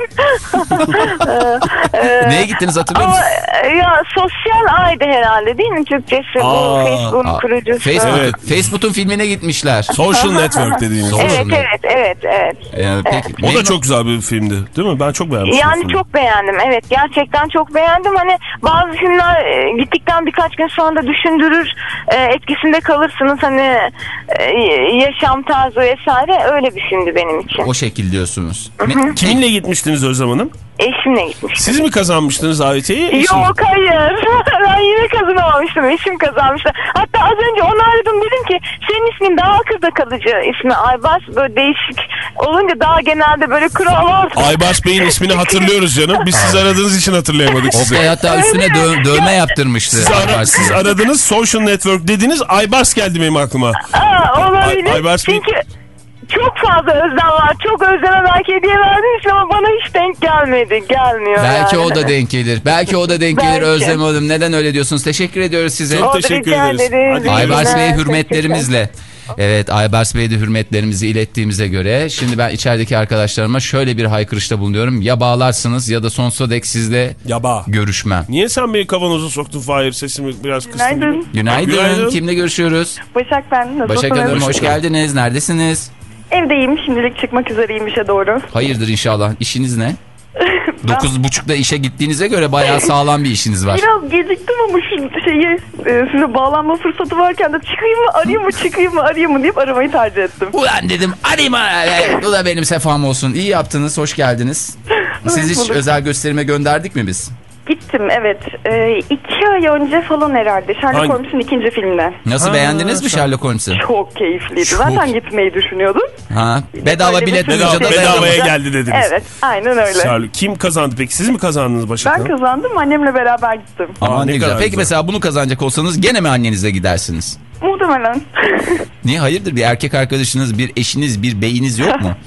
Ee, Neye gittiniz hatırlıyor musun? e, ya sosyal aydı herhalde değil mi Türkçesi bu Aa, Facebook'un Aa, kurucusu. Facebook, Evet. Facebook'un filmine gitmişler. Social network dediğimiz. Social Evet network. evet evet evet evet. Yani peki, O da çok güzel bir filmdi değil mi? Ben çok beğenmiştim. Yani filmi. çok beğendim. Evet gerçekten çok beğendim. Hani bazı filmler e, gittikten birkaç gün sonra da düşündürür. e, etkisinde kalırsınız. Hani yaşam tarzı vesaire öyle bir filmdi benim için. o şekil diyorsunuz. Me- Kiminle gitmiştiniz Özlem Hanım? Eşimle gitmiştim. Siz mi kazanmıştınız davetiyeyi? eşiniz mi? Yok hayır. ben yine kazanamamıştım. Eşim kazanmıştı. Hatta az önce onu aradım dedim ki senin ismin daha akılda kalıcı ismi Aybars. Böyle değişik olunca daha genelde böyle kurallar. Aybars Bey'in ismini hatırlıyoruz canım. Biz siz aradığınız için hatırlayamadık. O bey hatta üstüne dö- dövme yaptırmıştı. Siz, ara- siz Bey. aradınız social network dediniz Aybars geldi benim aklıma. Aa, olabilir. Ay- Aybars Bey- Çünkü çok fazla özlem var. Çok özleme belki hediye için ama bana hiç denk gelmedi. Gelmiyor Belki yani. o da denk gelir. Belki o da denk gelir Belki. Özlem Hanım. Neden öyle diyorsunuz? Teşekkür ediyoruz size. Çok teşekkür ederiz. ederiz. Aybars. Bey'e hürmetlerimizle. Evet Aybars Bey'e de hürmetlerimizi ilettiğimize göre şimdi ben içerideki arkadaşlarıma şöyle bir haykırışta bulunuyorum. Ya bağlarsınız ya da sonsuza dek sizle Yaba. görüşmem. Niye sen beni kavanoza soktun Fahir? Sesimi biraz kıstın. Günaydın. Günaydın. Günaydın. Kimle görüşüyoruz? Başak ben. Başak Hanım hoş geldiniz. Neredesiniz? Evdeyim. Şimdilik çıkmak üzereyim işe doğru. Hayırdır inşallah. İşiniz ne? Dokuz buçukta işe gittiğinize göre bayağı sağlam bir işiniz var. Biraz geciktim ama şu şeyi e, size bağlanma fırsatı varken de çıkayım mı arayayım mı çıkayım mı arayayım mı deyip aramayı tercih ettim. Ulan dedim arayayım ara- Bu da benim sefam olsun. İyi yaptınız. Hoş geldiniz. Siz hiç özel gösterime gönderdik mi biz? Gittim evet. E, iki ay önce falan herhalde. Sherlock Hangi? Holmes'un ikinci filminde. Nasıl Ha, beğendiniz mi Sherlock Holmes'u? Çok keyifliydi. Çok. Zaten gitmeyi düşünüyordum. Ha, bedava bilet bir- duyunca da Bedava, bedavaya geldi dediniz. Evet aynen öyle. Sağ- Kim kazandı peki? Siz mi kazandınız Başak Ben Hanım? kazandım annemle beraber gittim. Aa, ne ne güzel. kadar Peki güzel. mesela bunu kazanacak olsanız gene mi annenizle gidersiniz? Muhtemelen. Niye hayırdır bir erkek arkadaşınız, bir eşiniz, bir beyiniz yok mu?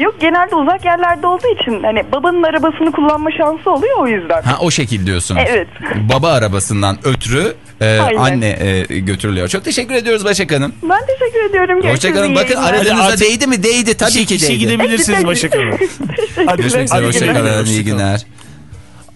Yok genelde uzak yerlerde olduğu için hani babanın arabasını kullanma şansı oluyor o yüzden. Ha o şekil diyorsunuz. Evet. Baba arabasından ötürü e, Aynen. anne e, götürülüyor. Çok teşekkür ediyoruz Başak Hanım. Ben teşekkür ediyorum. Hoşçakalın. Bakın aradığınızda artık- değdi mi? Değdi tabii İşe, ki işe değdi. gidebilirsiniz Başak Hanım. Hadi Görüşmek üzere. Hoşçakalın. İyi günler.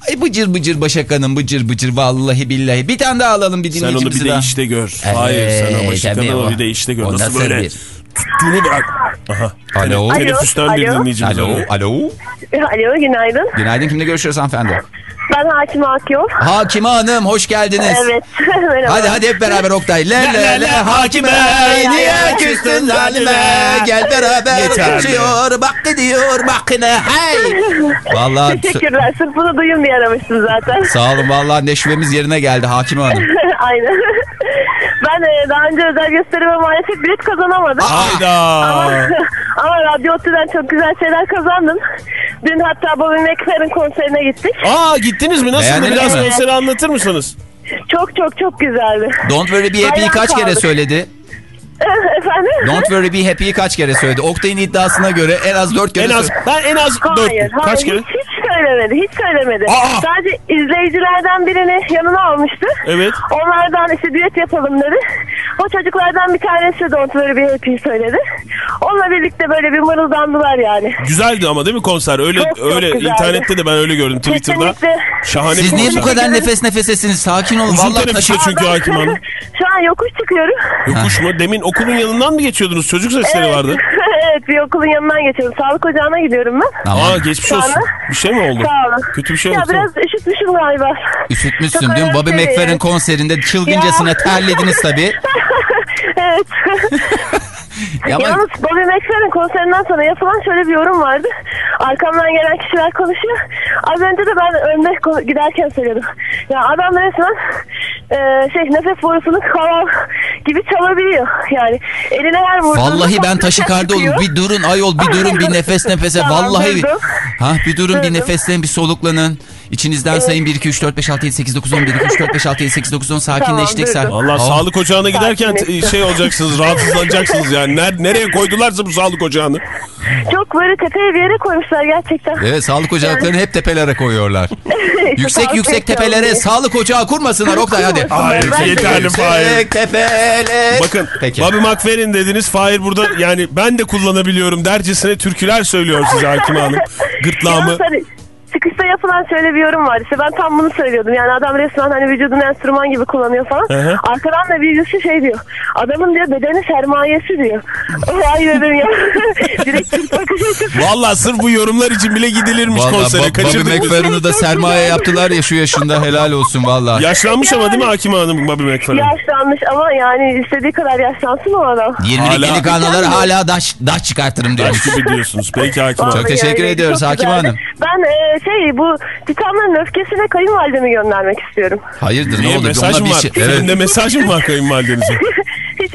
Ay bıcır bıcır Başak Hanım bıcır bıcır vallahi billahi. Bir tane daha alalım bir Sen dinleyicimizi onu bir de işte gör. Hayır sen o Başak Hanım'ı bir de işte gör. O Nasıl nasıl böyle bir- tuttuğunu bırak. Aha. Alo. Teneffüsten bir Alo. dinleyicimiz Alo. Alo. Alo günaydın. Günaydın kimle görüşüyoruz hanımefendi? Ben Hakim Akıyor. Hakime Hanım hoş geldiniz. Evet. Merhaba. Hadi hadi hep beraber Oktay. Le le le hakime niye küstün halime gel beraber geçiyor bak gidiyor makine hey. Vallahi Teşekkürler. Sırf bunu duyun diye aramıştım zaten. sağ olun vallahi neşvemiz yerine geldi Hakime Hanım. Aynen. Ben e, daha önce özel gösterime maalesef bilet kazanamadım. Hayda. Ama, ama Radyo Otü'den çok güzel şeyler kazandım. Dün hatta Bobby McFerrin konserine gittik. Aa gittiniz mi? Nasıl? Beğendiniz Biraz mi? konseri anlatır mısınız? Çok çok çok güzeldi. Don't worry be happy'yi Hayran kaç kere kaldık. söyledi? Efendim? Don't worry be happy'yi kaç kere söyledi? Oktay'ın iddiasına göre en az dört kere En az söyledi. ben en az dört Hayır, hayır. kaç kere? Hiç, hiç söylemedi, hiç söylemedi. Aa! Sadece izleyicilerden birini yanına almıştı. Evet. Onlardan işte düet yapalım dedi. O çocuklardan bir tanesi de Don't Worry Be Happy söyledi. Onunla birlikte böyle bir mırıldandılar yani. Güzeldi ama değil mi konser? Öyle Çok, çok öyle güzeldi. internette de ben öyle gördüm Twitter'da. Kesinlikle. Şahane Siz niye bu kadar nefes nefesesiniz? Sakin olun. Uzun taşı... çünkü Hakim Hanım. Şu an yokuş çıkıyorum. Yokuş mu? Demin okulun yanından mı geçiyordunuz? Çocuk sesleri vardı. Evet bir okulun yanından geçiyorum. Sağlık ocağına gidiyorum ben. Aa geçmiş olsun. Sonra- Bir şey mi oldu? Sağ olun. Kötü bir şey Ya oldu. tamam. biraz üşütmüşüm galiba. Üşütmüşsün. Çok Dün Bobby önemli. McFerrin konserinde çılgıncasına Ya. terlediniz tabii. evet. Ya ama- Yalnız Bobby McFerrin konserinden sonra yapılan şöyle bir yorum vardı. Arkamdan gelen kişiler konuşuyor. Az önce de ben önde giderken söylüyordum. Ya adam resmen e, şey nefes borusunu kaval gibi çalabiliyor. Yani eline her vurduğunda Vallahi ben ses olun. çıkıyor. Bir durun ayol bir durun bir nefes nefese. Tamam, Vallahi. durdum. Ha bir durun bir Durdum. nefesleyin bir soluklanın. İçinizden sayın 1 2 3 4 5 6 7 8 9 10 1 2 3 4 5 6 7 8 9 10 sakinleştik. Tamam, durdum. Allah sağlık ocağına giderken şey olacaksınız, rahatsızlanacaksınız yani. Ner- nereye koydularsa bu sağlık ocağını. Çok böyle tepeye bir yere koymuşlar gerçekten. Evet sağlık ocaklarını hep tepelere koyuyorlar. yüksek yüksek tepelere sağlık ocağı kurmasınlar Oktay hadi. Hayır Ben yeterli Fahir. Yüksek tepeler. Bakın Peki. Bobby McFerrin dediniz. Fahir burada yani ben de kullanabiliyorum dercesine türküler söylüyor size Hakim Hanım. Gırtlağımı. Çıkışta yapılan şöyle bir yorum var. İşte ben tam bunu söylüyordum. Yani adam resmen hani vücudunu enstrüman gibi kullanıyor falan. Hı hı. Arkadan da birisi şey diyor. Adamın diyor bedeni sermayesi diyor. Vay dedim ya. Direkt Türk bakış açısı. Valla sırf bu yorumlar için bile gidilirmiş Valla konsere. Bob- Bobby Kaçırdık. McFerrin'ı da sermaye yaptılar ya şu yaşında helal olsun valla. Yaşlanmış ama değil mi Hakim Hanım Bobby McFerrin? Yaşlanmış ama yani istediği kadar yaşlansın o adam. 20 Hala- delikanlılar hala daş, daş çıkartırım diyormuş. Taş gibi diyorsunuz. Peki Hakim Hanım. Çok teşekkür ediyoruz çok Hakim. Hanım. Ben e, şey bu Titanların öfkesine kayınvalidemi göndermek istiyorum. Hayırdır ne Niye oldu? mesaj Ona mı bir var? şey- Evet. mesaj mı var kayınvalidenize?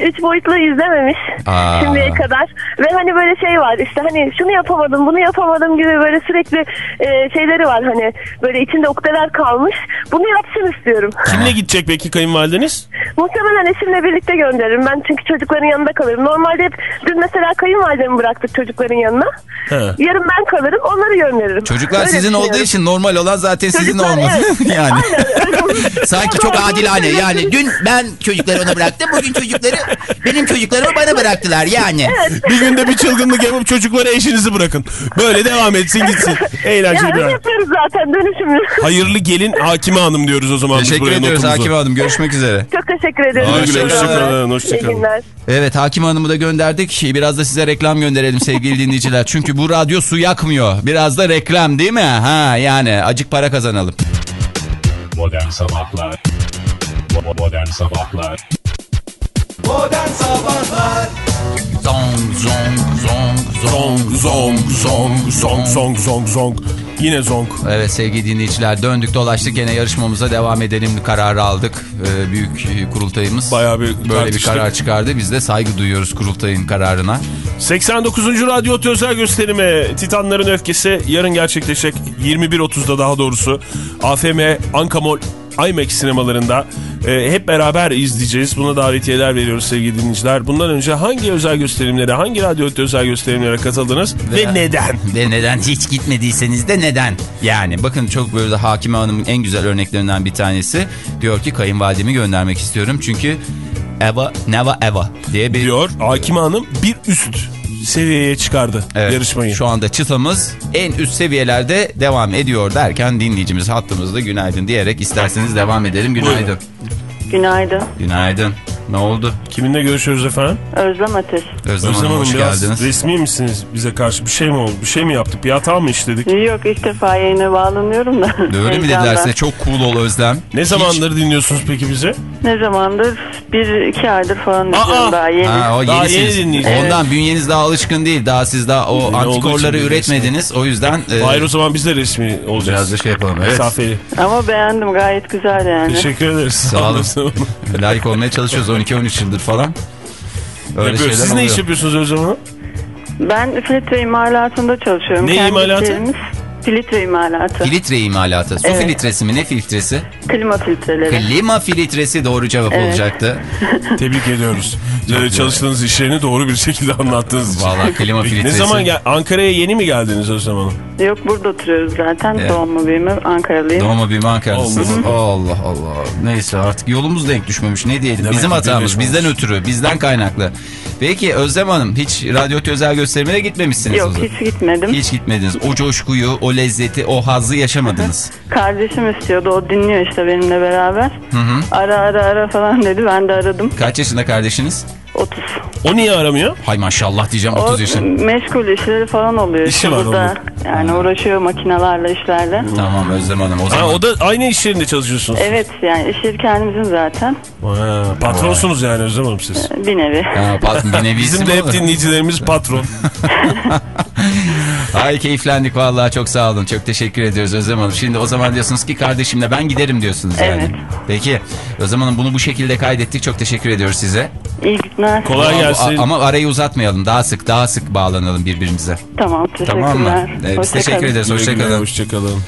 Üç boyutlu izlememiş Aa. şimdiye kadar. Ve hani böyle şey var işte hani şunu yapamadım bunu yapamadım gibi böyle sürekli e, şeyleri var hani böyle içinde ukdeler kalmış. Bunu yapsın istiyorum. Kimle gidecek peki kayınvalideniz? Muhtemelen eşimle birlikte gönderirim. Ben çünkü çocukların yanında kalırım. Normalde hep dün mesela kayınvalidemi bıraktık çocukların yanına. He. Yarın ben kalırım onları gönderirim. Çocuklar Öyle sizin olduğu için normal olan zaten sizin Çocuklar, olması. evet. yani. Aynen. Sanki çok adilane yani dün ben çocukları ona bıraktım bugün çocukları benim çocuklarımı bana bıraktılar yani. Bir günde bir çılgınlık yapıp çocuklara eşinizi bırakın. Böyle devam etsin gitsin. Eğlenceli Yani bir öyle zaten dönüşümlü. Hayırlı gelin Hakime Hanım diyoruz o zaman. biz Teşekkür ediyoruz notumuzu. Hakim Hanım. Görüşmek üzere. Çok teşekkür ederim. Hoşçakalın, hoşçakalın. Evet Hakim Hanım'ı da gönderdik. Biraz da size reklam gönderelim sevgili dinleyiciler. Çünkü bu radyo su yakmıyor. Biraz da reklam değil mi? Ha yani acık para kazanalım. Modern Sabahlar Modern Sabahlar Zong zong zong zong Zong zong zong zong zong zong. Yine zong. Evet sevgili dinleyiciler döndük dolaştık gene yarışmamıza devam edelim kararı aldık. Ee, büyük e, kurultayımız Bayağı bir böyle bir tartıştık. karar çıkardı. Biz de saygı duyuyoruz kurultayın kararına. 89. Radyo özel gösterimi Titanların Öfkesi yarın gerçekleşecek 21.30'da daha doğrusu AFM Ankamol IMAX sinemalarında e, hep beraber izleyeceğiz. Buna davetiyeler veriyoruz sevgili dinleyiciler. Bundan önce hangi özel gösterimlere, hangi Radyo özel gösterimlere katıldınız ve neden? Ve neden hiç gitmediyseniz de neden? Yani bakın çok böyle Hakime Hanım'ın en güzel örneklerinden bir tanesi. Diyor ki kayınvalidemi göndermek istiyorum. Çünkü Eva, Neva Eva diye bir Diyor Hakime Hanım bir üst seviyeye çıkardı Evet, yarışmayı. Şu anda çıtamız en üst seviyelerde devam ediyor derken dinleyicimiz hattımızda günaydın diyerek isterseniz devam edelim. Günaydın. Günaydın. Günaydın. Ne oldu? Kiminle görüşüyoruz efendim? Özlem Ateş. Özlem, Özlem Hanım Hanım hoş biraz geldiniz. resmi misiniz bize karşı? Bir şey mi oldu? Bir şey mi yaptık? Bir hata mı işledik? Yok ilk defa yayına bağlanıyorum da. Öyle mi dediler size? Çok cool ol Özlem. Ne zamandır dinliyorsunuz peki bize? Ne zamandır? Bir iki aydır falan dinliyorum daha yeni. Ha, o Daha yeni dinleyici. Ondan bünyeniz daha alışkın değil. Daha siz daha o olduğu antikorları üretmediniz. O yüzden e, Hayır o zaman biz de resmi olacağız. biraz da şey yapalım. Evet. Mesafeli. Ama beğendim gayet güzel yani. Teşekkür ederiz. Sağ olun. Layık olmaya çalışıyoruz 12-13 yıldır falan. Öyle Yapıyoruz. Siz şeyler ne iş oluyor. yapıyorsunuz Özlem Hanım? Ben filtre imalatında çalışıyorum. Ne Kendi imalatı? işlerimiz Filtre imalatı. Filtre imalatı. Su Evet. filtresi mi? Ne filtresi? Klima filtreleri. Klima filtresi doğru cevap Evet. olacaktı. Tebrik ediyoruz. Ee, Çalıştığınız işlerini doğru bir şekilde anlattığınız için. Vallahi klima filtresi. Ne zaman gel Ankara'ya yeni mi geldiniz Özlem Hanım? Yok burada oturuyoruz zaten. Evet. Doğma büyüme Ankaralıyım. Doğma büyüme Ankara'lısınız. Allah Allah Allah. Neyse artık yolumuz denk düşmemiş. Ne diyelim? Demek Bizim hatamız. Bizden ötürü. Bizden kaynaklı. Peki Özlem Hanım hiç radyo özel gösterimine gitmemişsiniz o Yok hiç gitmedim. Hiç gitmediniz. O coşkuyu, o lezzeti, o hazzı yaşamadınız. Kardeşim istiyordu. O dinliyor işte benimle beraber. Hı hı. Ara ara ara falan dedi. Ben de aradım. Kaç yaşında kardeşiniz? 30. O niye aramıyor? Hay maşallah diyeceğim O 30 yaşında. meşgul işleri falan oluyor. İşi işte var burada. Yani uğraşıyor makinalarla işlerle. Tamam Özlem Hanım o zaman. Ha, o da aynı iş yerinde çalışıyorsunuz. Evet yani iş yeri kendimizin zaten. Ha, patronsunuz yani Özlem Hanım siz. Bir nevi. Ha, pat- bir nevi Bizim de hep dinleyicilerimiz patron. Ay keyiflendik vallahi çok sağ olun. Çok teşekkür ediyoruz Özlem Hanım. Şimdi o zaman diyorsunuz ki kardeşimle ben giderim diyorsunuz yani. Evet. Peki Özlem Hanım bunu bu şekilde kaydettik. Çok teşekkür ediyoruz size. İyi günler. Kolay Ama- gelsin. Ama arayı uzatmayalım. Daha sık daha sık bağlanalım birbirimize. Tamam teşekkürler. Tamam mı? Ee, biz Hoşça teşekkür kalın. ederiz. Hoşçakalın. Hoşçakalın.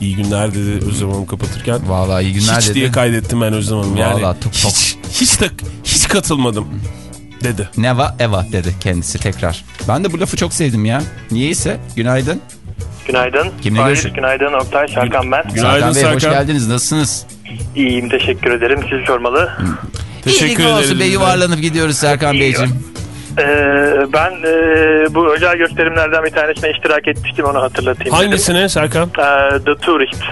İyi günler dedi Özlem Hanım kapatırken. Vallahi iyi günler hiç dedi. diye kaydettim ben Özlem Hanım. Yani Vallahi tıp. hiç, hiç, de, hiç katılmadım dedi. Neva Eva dedi kendisi tekrar. Ben de bu lafı çok sevdim ya. Niyeyse günaydın. Günaydın. Kimle Fahir, görüşüyor? Günaydın Oktay Serkan ben. Günaydın Serkan Bey hoş geldiniz. Nasılsınız? İyiyim teşekkür ederim. Sizi sormalı. Teşekkür İyilik olsun be yuvarlanıp gidiyoruz Serkan Beyciğim. Ee, ben e, bu özel gösterimlerden bir tanesine iştirak etmiştim onu hatırlatayım. Hangisine Serkan? Ee, The Tourist.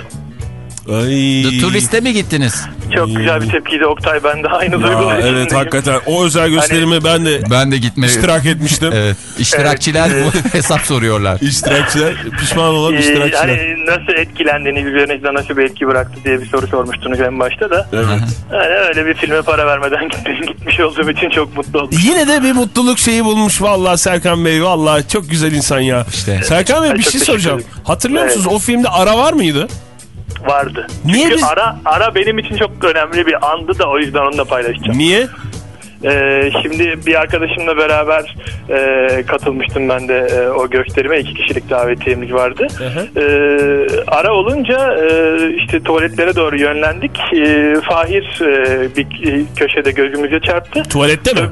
Ay. The Turist'e mi gittiniz? Çok güzel bir tepkiydi Oktay. Ben de aynı duygular evet hakikaten o özel gösterimi ben de Ben de gitme. iştirak etmiştim. Evet. İştirakçiler bu hesap soruyorlar. İştirakçiler pişman olan Ee, iştirakçiler. hani nasıl etkilendiğini, üzerinizde nasıl bir etki bıraktı diye bir soru sormuştunuz en başta da. Evet. Yani öyle bir filme para vermeden gitmiş, gitmiş olduğum için çok mutlu oldum. Yine de bir mutluluk şeyi bulmuş vallahi Serkan Bey. Vallahi çok güzel insan ya. İşte. Serkan Bey bir şey soracağım. Hatırlıyor Evet. musunuz o filmde ara var mıydı? Vardı. Niye Çünkü biz- ara, ara benim için çok önemli bir andı da o yüzden onu da paylaşacağım. Niye? Ee, şimdi bir arkadaşımla beraber e, katılmıştım ben de e, o gösterime. iki kişilik davetiyemiz vardı. Ee, ara olunca e, işte tuvaletlere doğru yönlendik. E, Fahir e, bir e, köşede gözümüze çarptı. Tuvalette mi?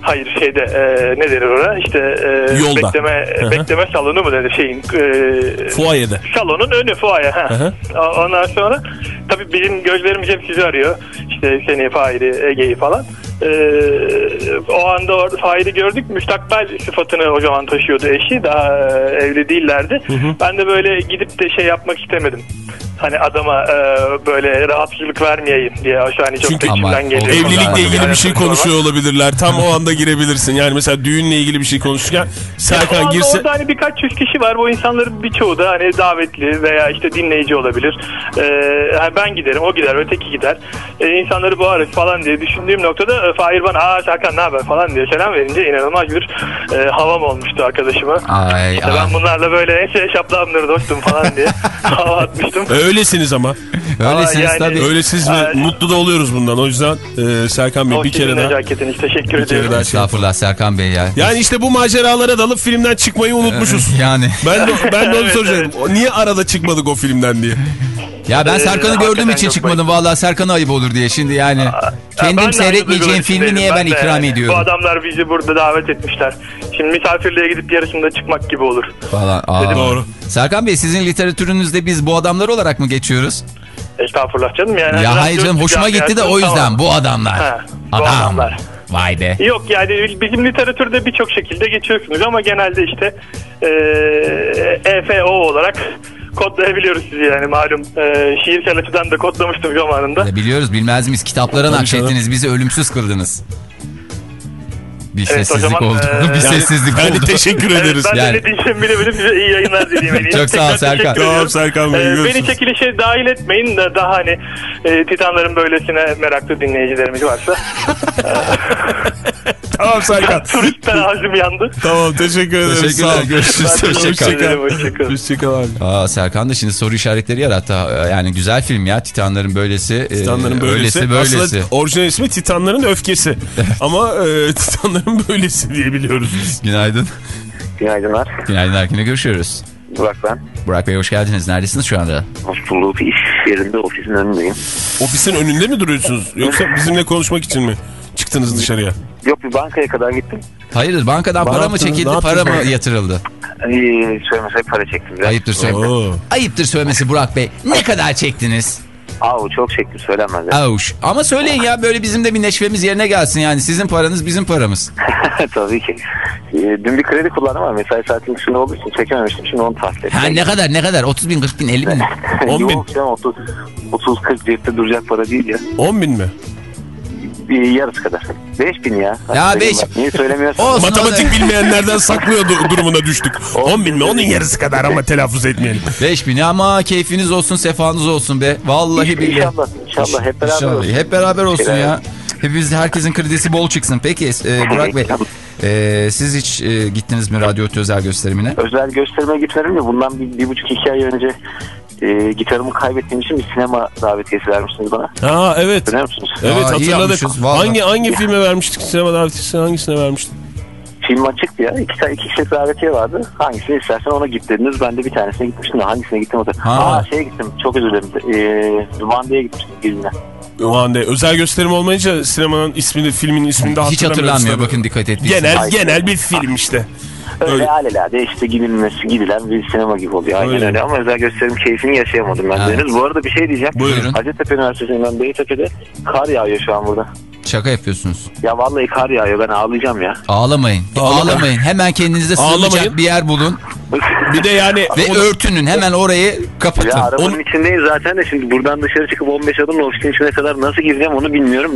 Hayır şeyde e, ne denir ona işte e, Yolda. bekleme Hı hı. bekleme salonu mu denir şeyin e, Fuayede. salonun önü fuaya. Ha. Hı hı. Ondan sonra tabii benim gözlerimiz hep sizi arıyor. İşte seni, Fahir'i, Ege'yi falan. Ee, o anda orada Fahir'i gördük. Müstakbel sıfatını o zaman taşıyordu eşi. Daha e, evli değillerdi. Ben de böyle gidip de şey yapmak istemedim. Hani adama e, böyle rahatsızlık vermeyeyim diye. Aşağı hani çok Çünkü geliyor. Evlilikle ilgili bir Yani şey konuşuyor olabilirler. Tam o anda girebilirsin. Yani mesela düğünle ilgili bir şey konuşurken Ya o Serkan anda girse Orada hani birkaç yüz kişi var. Bu insanların birçoğu da hani davetli veya işte dinleyici olabilir. Ee, hani ben giderim, o gider, öteki gider. Ee, insanları boğarız falan diye düşündüğüm noktada e, Fahir bana aa Serkan ne haber falan diye selam verince inanılmaz bir e, havam olmuştu arkadaşıma. Ay, İşte ay. ben bunlarla böyle en şey şaplağımdır dostum falan diye hava atmıştım. Öylesiniz ama. Öylesiniz yani- tabii. Öylesiniz ve Evet. mutlu da oluyoruz bundan. O yüzden e, Serkan Bey O bir kere daha. nezaketiniz. Teşekkür kere ediyorum. daha- Estağfurullah Serkan Bey ya. Yani işte bu maceralara dalıp filmden çıkmayı unutmuşuz. Yani. Ben de, ben de onu Evet, soracaktım. O Niye arada çıkmadık o filmden diye. Ya ben Ee, Serkan'ı gördüğüm hakikaten için çıkmadım. Vallahi Serkan'a ayıp olur diye. Şimdi yani Ya ben kendim aynı seyretmeyeceğim filmi niye ben, de ikram yani. ediyorum? Bu adamlar bizi burada davet etmişler. Şimdi misafirliğe gidip yarısında çıkmak gibi olur. Aa. Doğru. Serkan Bey sizin literatürünüzde biz bu adamlar olarak mı geçiyoruz? Estağfurullah canım yani. ya Ben hayır canım hoşuma gitti de o yüzden tamam. bu adamlar. Ha, bu Adam. adamlar. Vay be. Yok yani bizim literatürde birçok şekilde geçiyorsunuz ama genelde işte e, EFO olarak kodlayabiliyoruz sizi yani malum e, şiirsel açıdan da kodlamıştım zamanında. Ya biliyoruz bilmez miyiz? Kitaplara nakşettiniz bizi ölümsüz kıldınız. Bir Evet, sessizlik zaman, oldu. e, bir yani- sessizlik Yani oldu. teşekkür Evet, ederiz. ben Yani- de ne diyeceğimi bilemedim size iyi yayınlar dileyim. Çok sağ ol Serkan. Tamam. Serkan Bey, Ee, beni çekilişe dahil etmeyin de daha hani e, Titanların böylesine meraklı dinleyicilerimiz varsa. Tamam Serkan. Turistten ağzım yandı. tamam teşekkür ederiz. Sağ Teşekkürler. Görüşürüz. Hoşçakal. ederim. Hoşçakalın. Hoşçakal abi. Aa, Serkan da şimdi soru işaretleri yarattı. Yani güzel film ya. Titanların böylesi. e, Titanların böylesi. öylesi böylesi. Aslında orijinal ismi Titanların öfkesi. Ama e, Titanların böylesi diye biliyoruz biz. Günaydın. Günaydınlar. Günaydın Erkin'le görüşüyoruz. Burak ben. Burak Bey hoş geldiniz. Neredesiniz şu anda? Hoş bulduk. İş yerinde ofisin önündeyim. Ofisin önünde mi duruyorsunuz? Yoksa bizimle konuşmak için mi çıktınız dışarıya? Yok bir bankaya kadar gittim. Hayırdır bankadan Ne para mı çekildi para mı yatırıldı? Ee, söylemesek para çektim biraz. Ayıptır söylemesi. Oo. Ayıptır söylemesi Burak Bey. Ne kadar çektiniz? Aa çok çektim söylenmez. ya. Avuş. Ama söyleyin ya böyle bizim de bir neşvemiz yerine gelsin yani. Sizin paranız bizim paramız. Tabii ki. Ee, dün bir kredi kullandım ama mesai saatin üstünde olduğu için çekememiştim. Şimdi onu tahsil ettim. Ha ne kadar ne kadar? 30 bin 40 bin 50 bin. 10 bin. Yok canım 30, 30 40 cepte duracak para değil ya. 10 bin mi? Bir yarısı kadar. 5 bin ya. Ya Hadi beş- bak, Niye söylemiyorsun? Olsun Matematik bilmeyenlerden saklıyor du- durumuna düştük. 10 bin mi? Onun yarısı kadar ama telaffuz etmeyelim. 5 bin ama keyfiniz olsun sefanız olsun be. Vallahi billahi. İnşallah. İnşallah hep beraber İnşallah. olsun. Hep beraber olsun ya. Hepimiz herkesin kredisi bol çıksın. Peki e, Burak Bey e, siz hiç e, gittiniz mi radyo özel gösterimine? Özel gösterime gitmedim de bundan bir, bir buçuk iki ay önce e, gitarımı kaybettiğim için bir sinema davetiyesi vermişsiniz bana. Ha evet. Biliyor musunuz? Evet Aa, hatırladık. Hangi hangi filme vermiştik sinema davetisini hangisine vermiştik? Film açıktı ya. İki, tane- iki kişilik davetiye vardı. Hangisini istersen ona git dediniz. Ben de bir tanesine gitmiştim de hangisine gittim o da. Ha. Aa şeye gittim. Çok özür dilerim. E, Dumandı'ya gitmiştim birine. O anda özel gösterim olmayınca sinemanın ismini, filmin ismini de Hiç hatırlamıyoruz hatırlanmıyor tabii. bakın dikkat ettiyseniz. Genel genel bir film işte. Öyle, Öyle. alelade işte gidilmesi gidilen bir sinema gibi oluyor. Aynen Öyle. öyle, ama özel gösterim keyfini yaşayamadım ben Evet. henüz. Bu arada bir şey diyeceğim. Buyurun. Hacettepe Üniversitesi'nden Beytepe'de kar yağıyor şu an burada. Şaka yapıyorsunuz. Ya vallahi kar yağıyor ben ağlayacağım ya. Ağlamayın. Ağlamayın. Hemen kendinize sığınacak bir yer bulun. Bir de yani Ve örtünün hemen orayı kapatın. Ya arabanın içindeyiz zaten de şimdi buradan dışarı çıkıp 15 adımla ofisin içine kadar nasıl gireceğim onu bilmiyorum.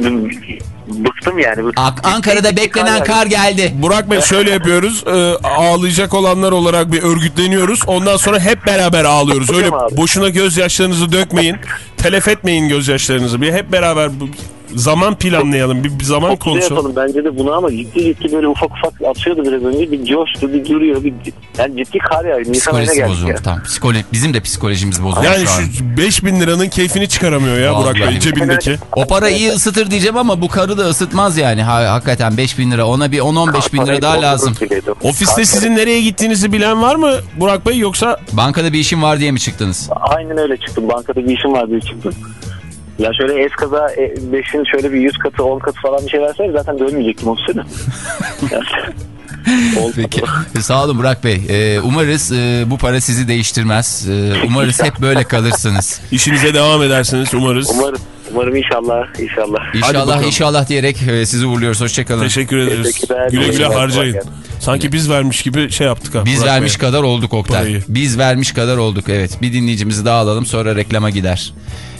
Bıktım yani. Ak- Ankara'da beklenen kar geldi. Burak Bey şöyle yapıyoruz. e, ağlayacak olanlar olarak bir örgütleniyoruz. Ondan sonra hep beraber ağlıyoruz. Öyle boşuna gözyaşlarınızı dökmeyin. Telef etmeyin gözyaşlarınızı. Bir hep beraber zaman planlayalım. Bir, bir zaman Ne konuşalım. yapalım bence de bunu ama ciddi ciddi böyle ufak ufak atıyordu biraz önce. Bir coştu bir duruyor. Bir, yani ciddi kar yağıyor. Psikolojisi bozuldu. ya. Tamam. Psikolo bizim de psikolojimiz bozuldu Yani şu an. şu 5000 liranın keyfini çıkaramıyor ya Burak. Bey cebindeki. O para iyi ısıtır diyeceğim ama bu karı da ısıtmaz yani. Ha, hakikaten 5 bin lira ona bir 10-15 bin lira daha lazım. Ofiste sizin nereye gittiğinizi bilen var mı Burak Bey yoksa Bankada bir işim var diye mi çıktınız? Aynen öyle çıktım. Bankada bir işim var diye çıktım. Ya şöyle eskaza 5'in şöyle bir 100 katı 10 katı falan bir şey verseydi zaten dönmeyecektim ofise de. Peki. Sağ olun Burak Bey. Ee, umarız e, bu para sizi değiştirmez. Ee, umarız hep böyle kalırsınız. işinize devam edersiniz umarız. Umarım, umarım inşallah inşallah. İnşallah inşallah diyerek e, sizi uğurluyoruz. Hoşçakalın. Teşekkür ederiz. Güle güle harcayın. Sanki biz vermiş gibi şey yaptık. ha, Biz Burak vermiş Bey. kadar olduk Oktay. Parayı. Biz vermiş kadar olduk evet. Bir dinleyicimizi daha alalım sonra reklama gider.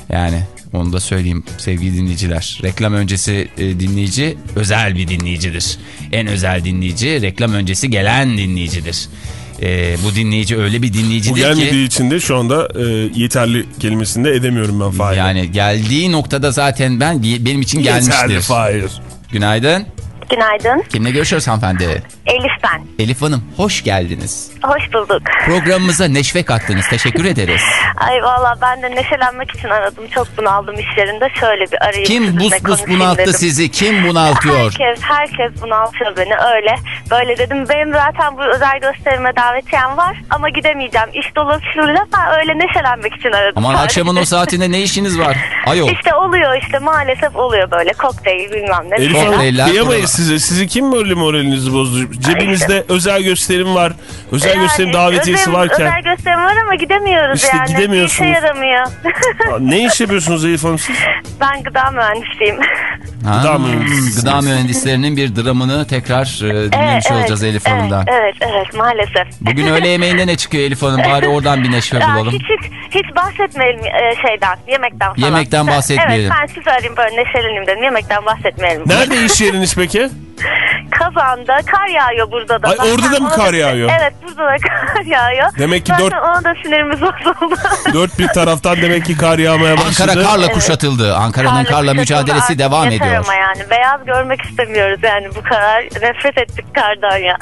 Yani onu da söyleyeyim sevgili dinleyiciler. Reklam öncesi e, dinleyici özel bir dinleyicidir. En özel dinleyici reklam öncesi gelen dinleyicidir. E, bu dinleyici öyle bir Bu dinleyicidir ki... gelmediği için de şu anda e, yeterli kelimesini de edemiyorum ben Fahir. Yani geldiği noktada zaten ben benim için gelmiştir. Yeterli Fahir. Günaydın. Günaydın. Kimle görüşüyoruz hanımefendi? Elif ben. Elif Hanım hoş geldiniz. Hoş bulduk. Programımıza neşve kattınız. Teşekkür ederiz. Ay valla ben de neşelenmek için aradım. Çok bunaldım iş yerinde. Şöyle bir arayayım. Kim bus bus bunalttı dedim. sizi? Kim bunaltıyor? Herkes, herkes bunaltıyor beni öyle. Böyle dedim benim zaten bu özel gösterime davetiyem var ama gidemeyeceğim. İş dolayısıyla ben öyle neşelenmek için aradım. Aman sadece. akşamın o saatinde ne işiniz var? Ayol. İşte oluyor işte maalesef oluyor böyle kokteyl bilmem ne. Elif. Hanım kıyamayız size. Sizi kim böyle moralinizi bozdu? Cebinizde özel gösterim var. Özel gösterim davetiyesi özel, varken. Özel gösterim var ama gidemiyoruz İşte yani. gidemiyorsunuz. Bir işe yaramıyor. Ne iş yapıyorsunuz Elif Hanım siz? ben gıda mühendisiyim. Ha, Gıda mühendisisiniz. gıda mühendislerinin bir dramını tekrar e, dinlemiş Evet, olacağız Elif evet, Hanım'dan. Evet, evet maalesef. Bugün öğle yemeğinde ne çıkıyor Elif Hanım? Bari oradan bir neşve bulalım. hiç, hiç, hiç bahsetmeyelim e, şeyden, yemekten falan. Yemekten bahsetmeyelim. Evet, ben sizi arayayım böyle neşeleneyim dedim. Yemekten bahsetmeyelim. Nerede iş yeriniz peki? Kazanda kar yağıyor burada da. Ay, Zaten orada da mı ona kar yağıyor? Evet, burada da kar yağıyor. Demek ki Zaten dört- ona da sinirimiz bozuldu. Dört bir taraftan demek ki kar yağmaya başladı. Ankara karla Evet. kuşatıldı. Ankara'nın karla mücadelesi Artık devam yeter ediyor. ama yani beyaz görmek istemiyoruz yani bu kadar. Nefret ettik kardan ya.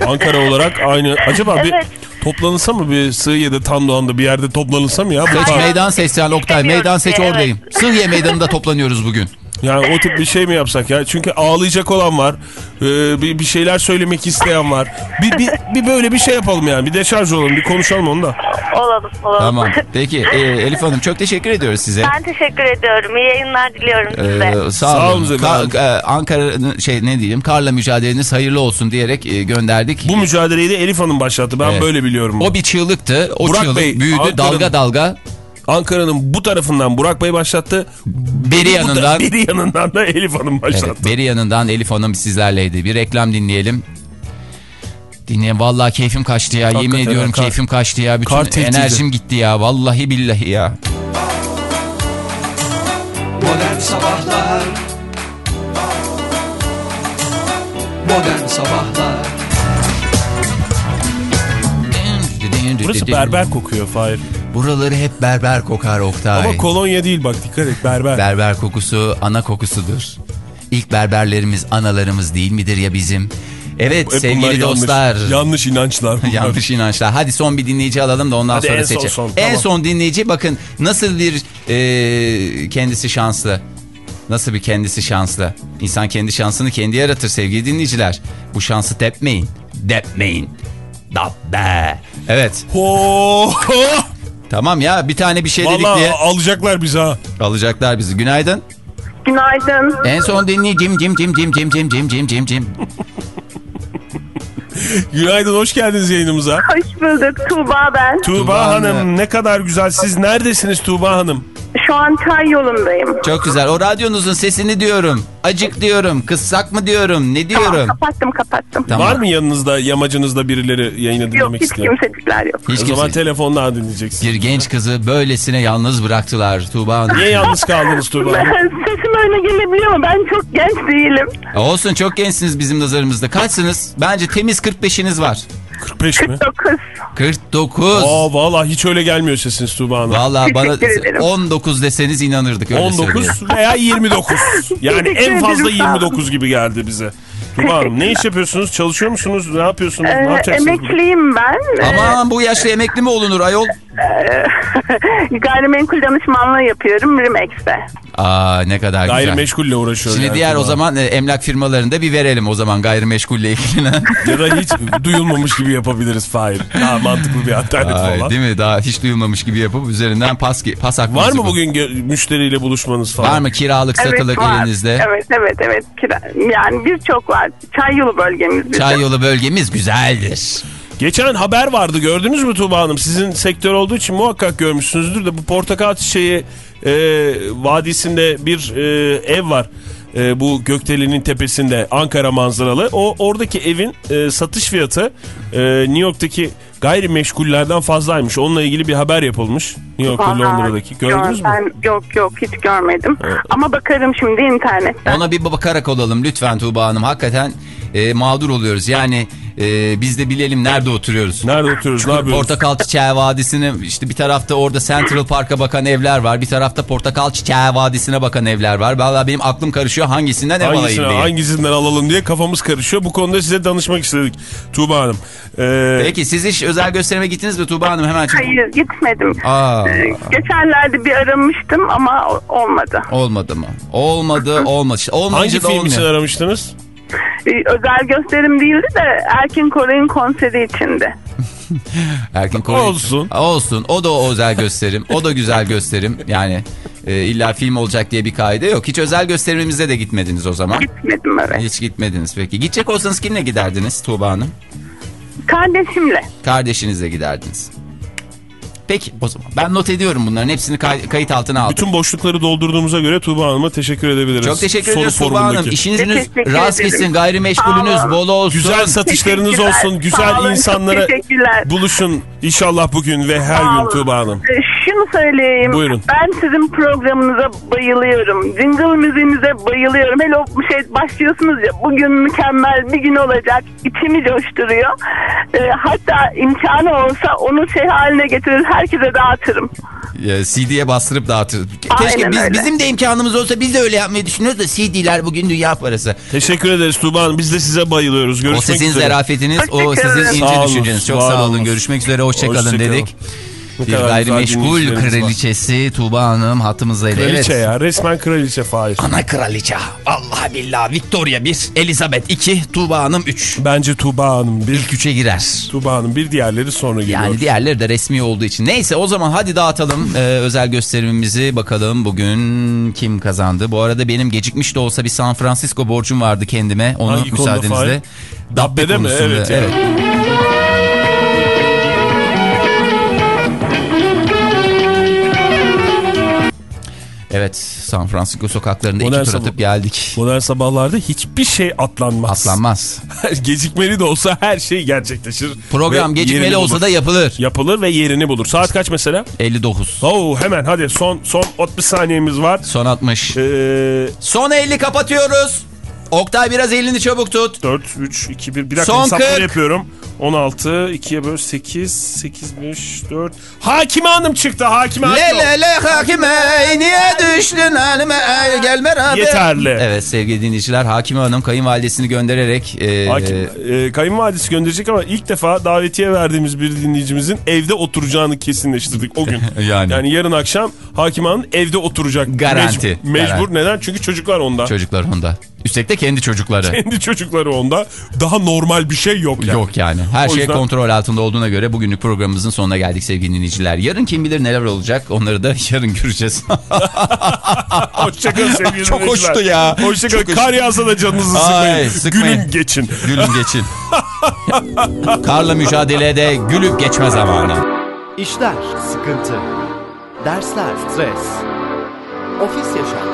Ankara olarak aynı. Acaba bir Evet. toplanılsa mı bir sığ ya da tam doğanda bir yerde toplanılsa mı ya? Bu Seç kar- meydan seç yani Oktay. Meydan seç Evet. oradayım. Sığıye meydanında toplanıyoruz bugün. Yani o tip bir şey mi yapsak ya? Çünkü ağlayacak olan var. Ee, bir, bir şeyler söylemek isteyen var. Bir, bir, bir böyle bir şey yapalım yani. Bir deşarj olalım. Bir konuşalım onu da. olalım olalım. Tamam. Peki e, Elif Hanım çok teşekkür ediyoruz size. Ben teşekkür ediyorum. İyi yayınlar diliyorum size. Ee, sağ, Sağ olun. olun Ka- e, Ankara'nın şey ne diyeyim karla mücadeleniz hayırlı olsun diyerek e, gönderdik. Bu mücadeleyi de Elif Hanım başlattı. Ben Evet. böyle biliyorum. O bir çığlıktı. O Burak çığlık Bey, büyüdü Ankara'nın- dalga dalga. Ankara'nın bu tarafından Burak Bey başlattı. Beri yanından. Beri yanından da Elif Hanım başlattı. Evet, beri yanından Elif Hanım sizlerleydi. Bir reklam dinleyelim. Dinleyin vallahi keyfim kaçtı ya. Yemin Hakikaten ediyorum kar- keyfim kaçtı ya. Bütün enerjim gitti ya. Vallahi billahi ya. Modern Sabahlar Modern Sabahlar Burası berber kokuyor Fahir. Buraları hep berber kokar Oktay. Ama kolonya değil bak dikkat et berber. Berber kokusu ana kokusudur. İlk berberlerimiz analarımız değil midir ya bizim? Evet Hep sevgili yanlış- dostlar. Yanlış inançlar bunlar. Yanlış inançlar. Hadi son bir dinleyici alalım da ondan Hadi sonra en son seçelim. son, En tamam. son dinleyici bakın nasıl bir e, kendisi şanslı. Nasıl bir kendisi şanslı. İnsan kendi şansını kendi yaratır sevgili dinleyiciler. Bu şansı tepmeyin. Depmeyin. Dabbe. Evet. Ho, ho. Tamam ya bir tane bir şey dedik Vallahi diye alacaklar bizi ha. alacaklar bizi. Günaydın. Günaydın. En son dinleyicim cim cim cim cim cim cim cim cim cim. Günaydın hoş geldiniz yayınımıza. Hoş bulduk. Tuğba ben. Tuğba Tuğba Hanım Hanım. ne kadar güzel. Siz neredesiniz Tuğba Hanım? Şu an çay yolundayım. Çok güzel. O radyonuzun sesini diyorum. Acık diyorum. Kıssak mı diyorum. Ne diyorum? Kapattım kapattım. Tamam. Var mı yanınızda yamacınızda birileri yayını Yok dinlemek hiç isteyen? kimsecikler yok. Hiç o zaman kimse. telefondan dinleyeceksin. Bir genç kızı böylesine yalnız bıraktılar Tuğba Hanım. Niye yalnız kaldınız Tuğba Ben, Hanım? sesim öyle gelebiliyor ama ben çok genç değilim. Olsun çok gençsiniz bizim nazarımızda. Kaçsınız? Bence temiz 45'iniz var. 45 mi? 9. 49. Aa valla hiç öyle gelmiyor sesiniz Tuğba Hanım. Vallahi bana ederim. 19 deseniz inanırdık öyle söyleyeyim. 19 veya 29. Yani en fazla ederim, sağ olun. 29 gibi geldi bize. Tuğba Hanım ne iş yapıyorsunuz? Çalışıyor musunuz? Ne yapıyorsunuz? ne Ee, yapacaksınız? emekliyim ben. Aman bu yaşta emekli mi olunur ayol? Ee, gayrimenkul danışmanlığı yapıyorum Rimex'te. Aa ne kadar güzel. Gayrimeşgulle uğraşıyor. Şimdi yani diğer o zaman e, emlak firmalarında bir verelim o zaman gayrimeşgulle ilgilenen. Ya da hiç duyulmamış gibi yapabiliriz Fahir. Daha mantıklı bir alternatif Ay, olan. değil mi? Daha hiç duyulmamış gibi yapıp üzerinden pas, pas hakkımızı Var mı bu- bugün müşteriyle buluşmanız falan? Var mı kiralık satılık var. elinizde? Evet evet evet. Kira- Yani birçok var. Çay yolu bölgemiz bizim. Çay yolu bölgemiz güzeldir. Geçen haber vardı gördünüz mü Tuğba Hanım? Sizin sektör olduğu için muhakkak görmüşsünüzdür de bu portakal çiçeği e, vadisinde bir e, ev var. E, bu Gökdelenin tepesinde Ankara manzaralı. O oradaki evin e, satış fiyatı e, New York'taki gayrimeşgullerden fazlaymış. Onunla ilgili bir haber yapılmış. New York ve Vallahi Londra'daki. Gördünüz gör- mü? Ben, yok yok hiç görmedim. Ama bakarım şimdi internetten. Ona bir bakarak olalım lütfen Tuğba Hanım. Hakikaten e, mağdur oluyoruz. Yani e, biz de bilelim nerede oturuyoruz. Nerede oturuyoruz? Ne yapıyoruz? Portakal Çiçeği Vadisi'ne işte bir tarafta orada Central Park'a bakan evler var. Bir tarafta Portakal Çiçeği Vadisi'ne bakan evler var. Vallahi benim aklım karışıyor hangisinden ev alayım diye. hangisinden alalım diye kafamız karışıyor. Bu konuda size danışmak istedik Tuğba Hanım. Ee, Peki siz hiç özel gösterime gittiniz mi Tuğba Hanım? Hemen çünkü- Hayır gitmedim. Aa, Ee, Geçenlerde bir aramıştım ama olmadı. olmadı mı? Olmadı olmadı. Olmayınca hangi da film olmuyor. için aramıştınız? Ee, Özel gösterim değildi de Erkin Koray'ın konseri içindi. Erkin Koray. Olsun. Olsun. O da o özel gösterim. O da güzel gösterim. Yani e, illa film olacak diye bir kaide yok. Hiç özel gösterimimize de gitmediniz o zaman. Gitmedim evet. Hiç gitmediniz peki. Gidecek olsanız kimle giderdiniz Tuğba Hanım? Kardeşimle. Kardeşinizle giderdiniz. Peki o zaman ben not ediyorum bunların hepsini kay- kayıt altına aldım. Bütün boşlukları doldurduğumuza göre Tuğba Hanım'a teşekkür edebiliriz. Çok teşekkür Soru ederiz Tuğba. Hanım. İşiniz Teşekkür rast gitsin, gayrimeşgulünüz bol olsun. Güzel satışlarınız olsun. Güzel insanlara buluşun inşallah bugün ve her gün. Tuğba Hanım. Ee, Şunu söyleyeyim. Buyurun. Ben sizin programınıza bayılıyorum. Jingle müziğinize bayılıyorum. Hele o şey başlıyorsunuz ya bugün mükemmel bir gün olacak. İçimi coşturuyor. Ee, hatta imkanı olsa onu şey haline getirir herkese dağıtırım. Ya, CD'ye bastırıp dağıtır. Keşke biz, öyle. bizim de imkanımız olsa biz de öyle yapmayı düşünüyoruz da CD'ler bugün dünya parası. Teşekkür ederiz Tuğba Hanım. Biz de size bayılıyoruz. Görüşmek o sizin üzere. zarafetiniz, o Teşekkür sizin ince düşünceniz. Çok sağ olun. Görüşmek üzere. Hoşçakalın Hoşça kalın. Ne Bir gayrimeşgul dinleyicilerimiz var. kraliçesi Tuğba Hanım hattımızdaydı. Kraliçe evet. ya. Resmen kraliçe Fahir. Ana kraliçe. Allah billah. Victoria 1, Elizabeth 2, Tuğba Hanım 3. Bence Tuğba Hanım bir. İlk 3'e girer. Tuğba Hanım bir diğerleri sonra geliyor. Yani diğerleri de resmi olduğu için. Neyse o zaman hadi dağıtalım ee, özel gösterimimizi. Bakalım bugün kim kazandı. Bu arada benim gecikmiş de olsa bir San Francisco borcum vardı kendime. Onu Hangi müsaadenizle. Dabbe'de mi? konusunda, Evet yani. Evet San Francisco sokaklarında Modern iki tur atıp geldik. Modern sabahlarda hiçbir şey atlanmaz. Atlanmaz. Gecikmeli de olsa her şey gerçekleşir. Program gecikmeli olsa bulur. da yapılır. Yapılır ve yerini bulur. Saat kaç mesela? 59. Oo hemen hadi son son 60 saniyemiz var. Son 60. Ee, Son 50 kapatıyoruz. Oktay biraz elini çabuk tut. 4, 3, 2, 1. Bir dakika Son hesapları 40. yapıyorum. 16, 2'ye böl 8, 8, 5, 4. Hakime Hanım çıktı. Hakime Hanım. Le le le hakime niye düştün halime ey, gel beraber. Yeterli. Evet sevgili dinleyiciler Hakime Hanım kayınvalidesini göndererek e, Hakim, e, kayınvalidesi gönderecek ama ilk defa davetiye verdiğimiz bir dinleyicimizin evde oturacağını kesinleştirdik o gün. Yani. Yani yarın akşam Hakim Hanım evde oturacak. Garanti. Mec- mecbur. Garanti. Neden? Çünkü çocuklar onda. çocuklar onda. Üstelik de kendi çocukları. Kendi çocukları onda. Daha normal bir şey yok yani. Yok yani. Her O şey yüzden- kontrol altında olduğuna göre bugünlük programımızın sonuna geldik sevgili dinleyiciler. Yarın kim bilir neler olacak onları da yarın göreceğiz. Hoşçakalın sevgili Çok dinleyiciler. hoştu ya. Hoşçakalın. Çok Kar yağsa da canınızı Ay, sıkmayın. sıkmayın. Gülün geçin. Gülün geçin. Karla mücadelede gülüp geçme zamanı. İşler, sıkıntı, dersler, stres. ofis yaşantısı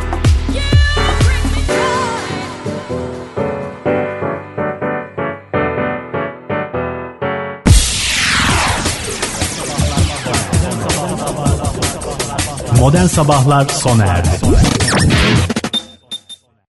Modern Sabahlar sona erdi.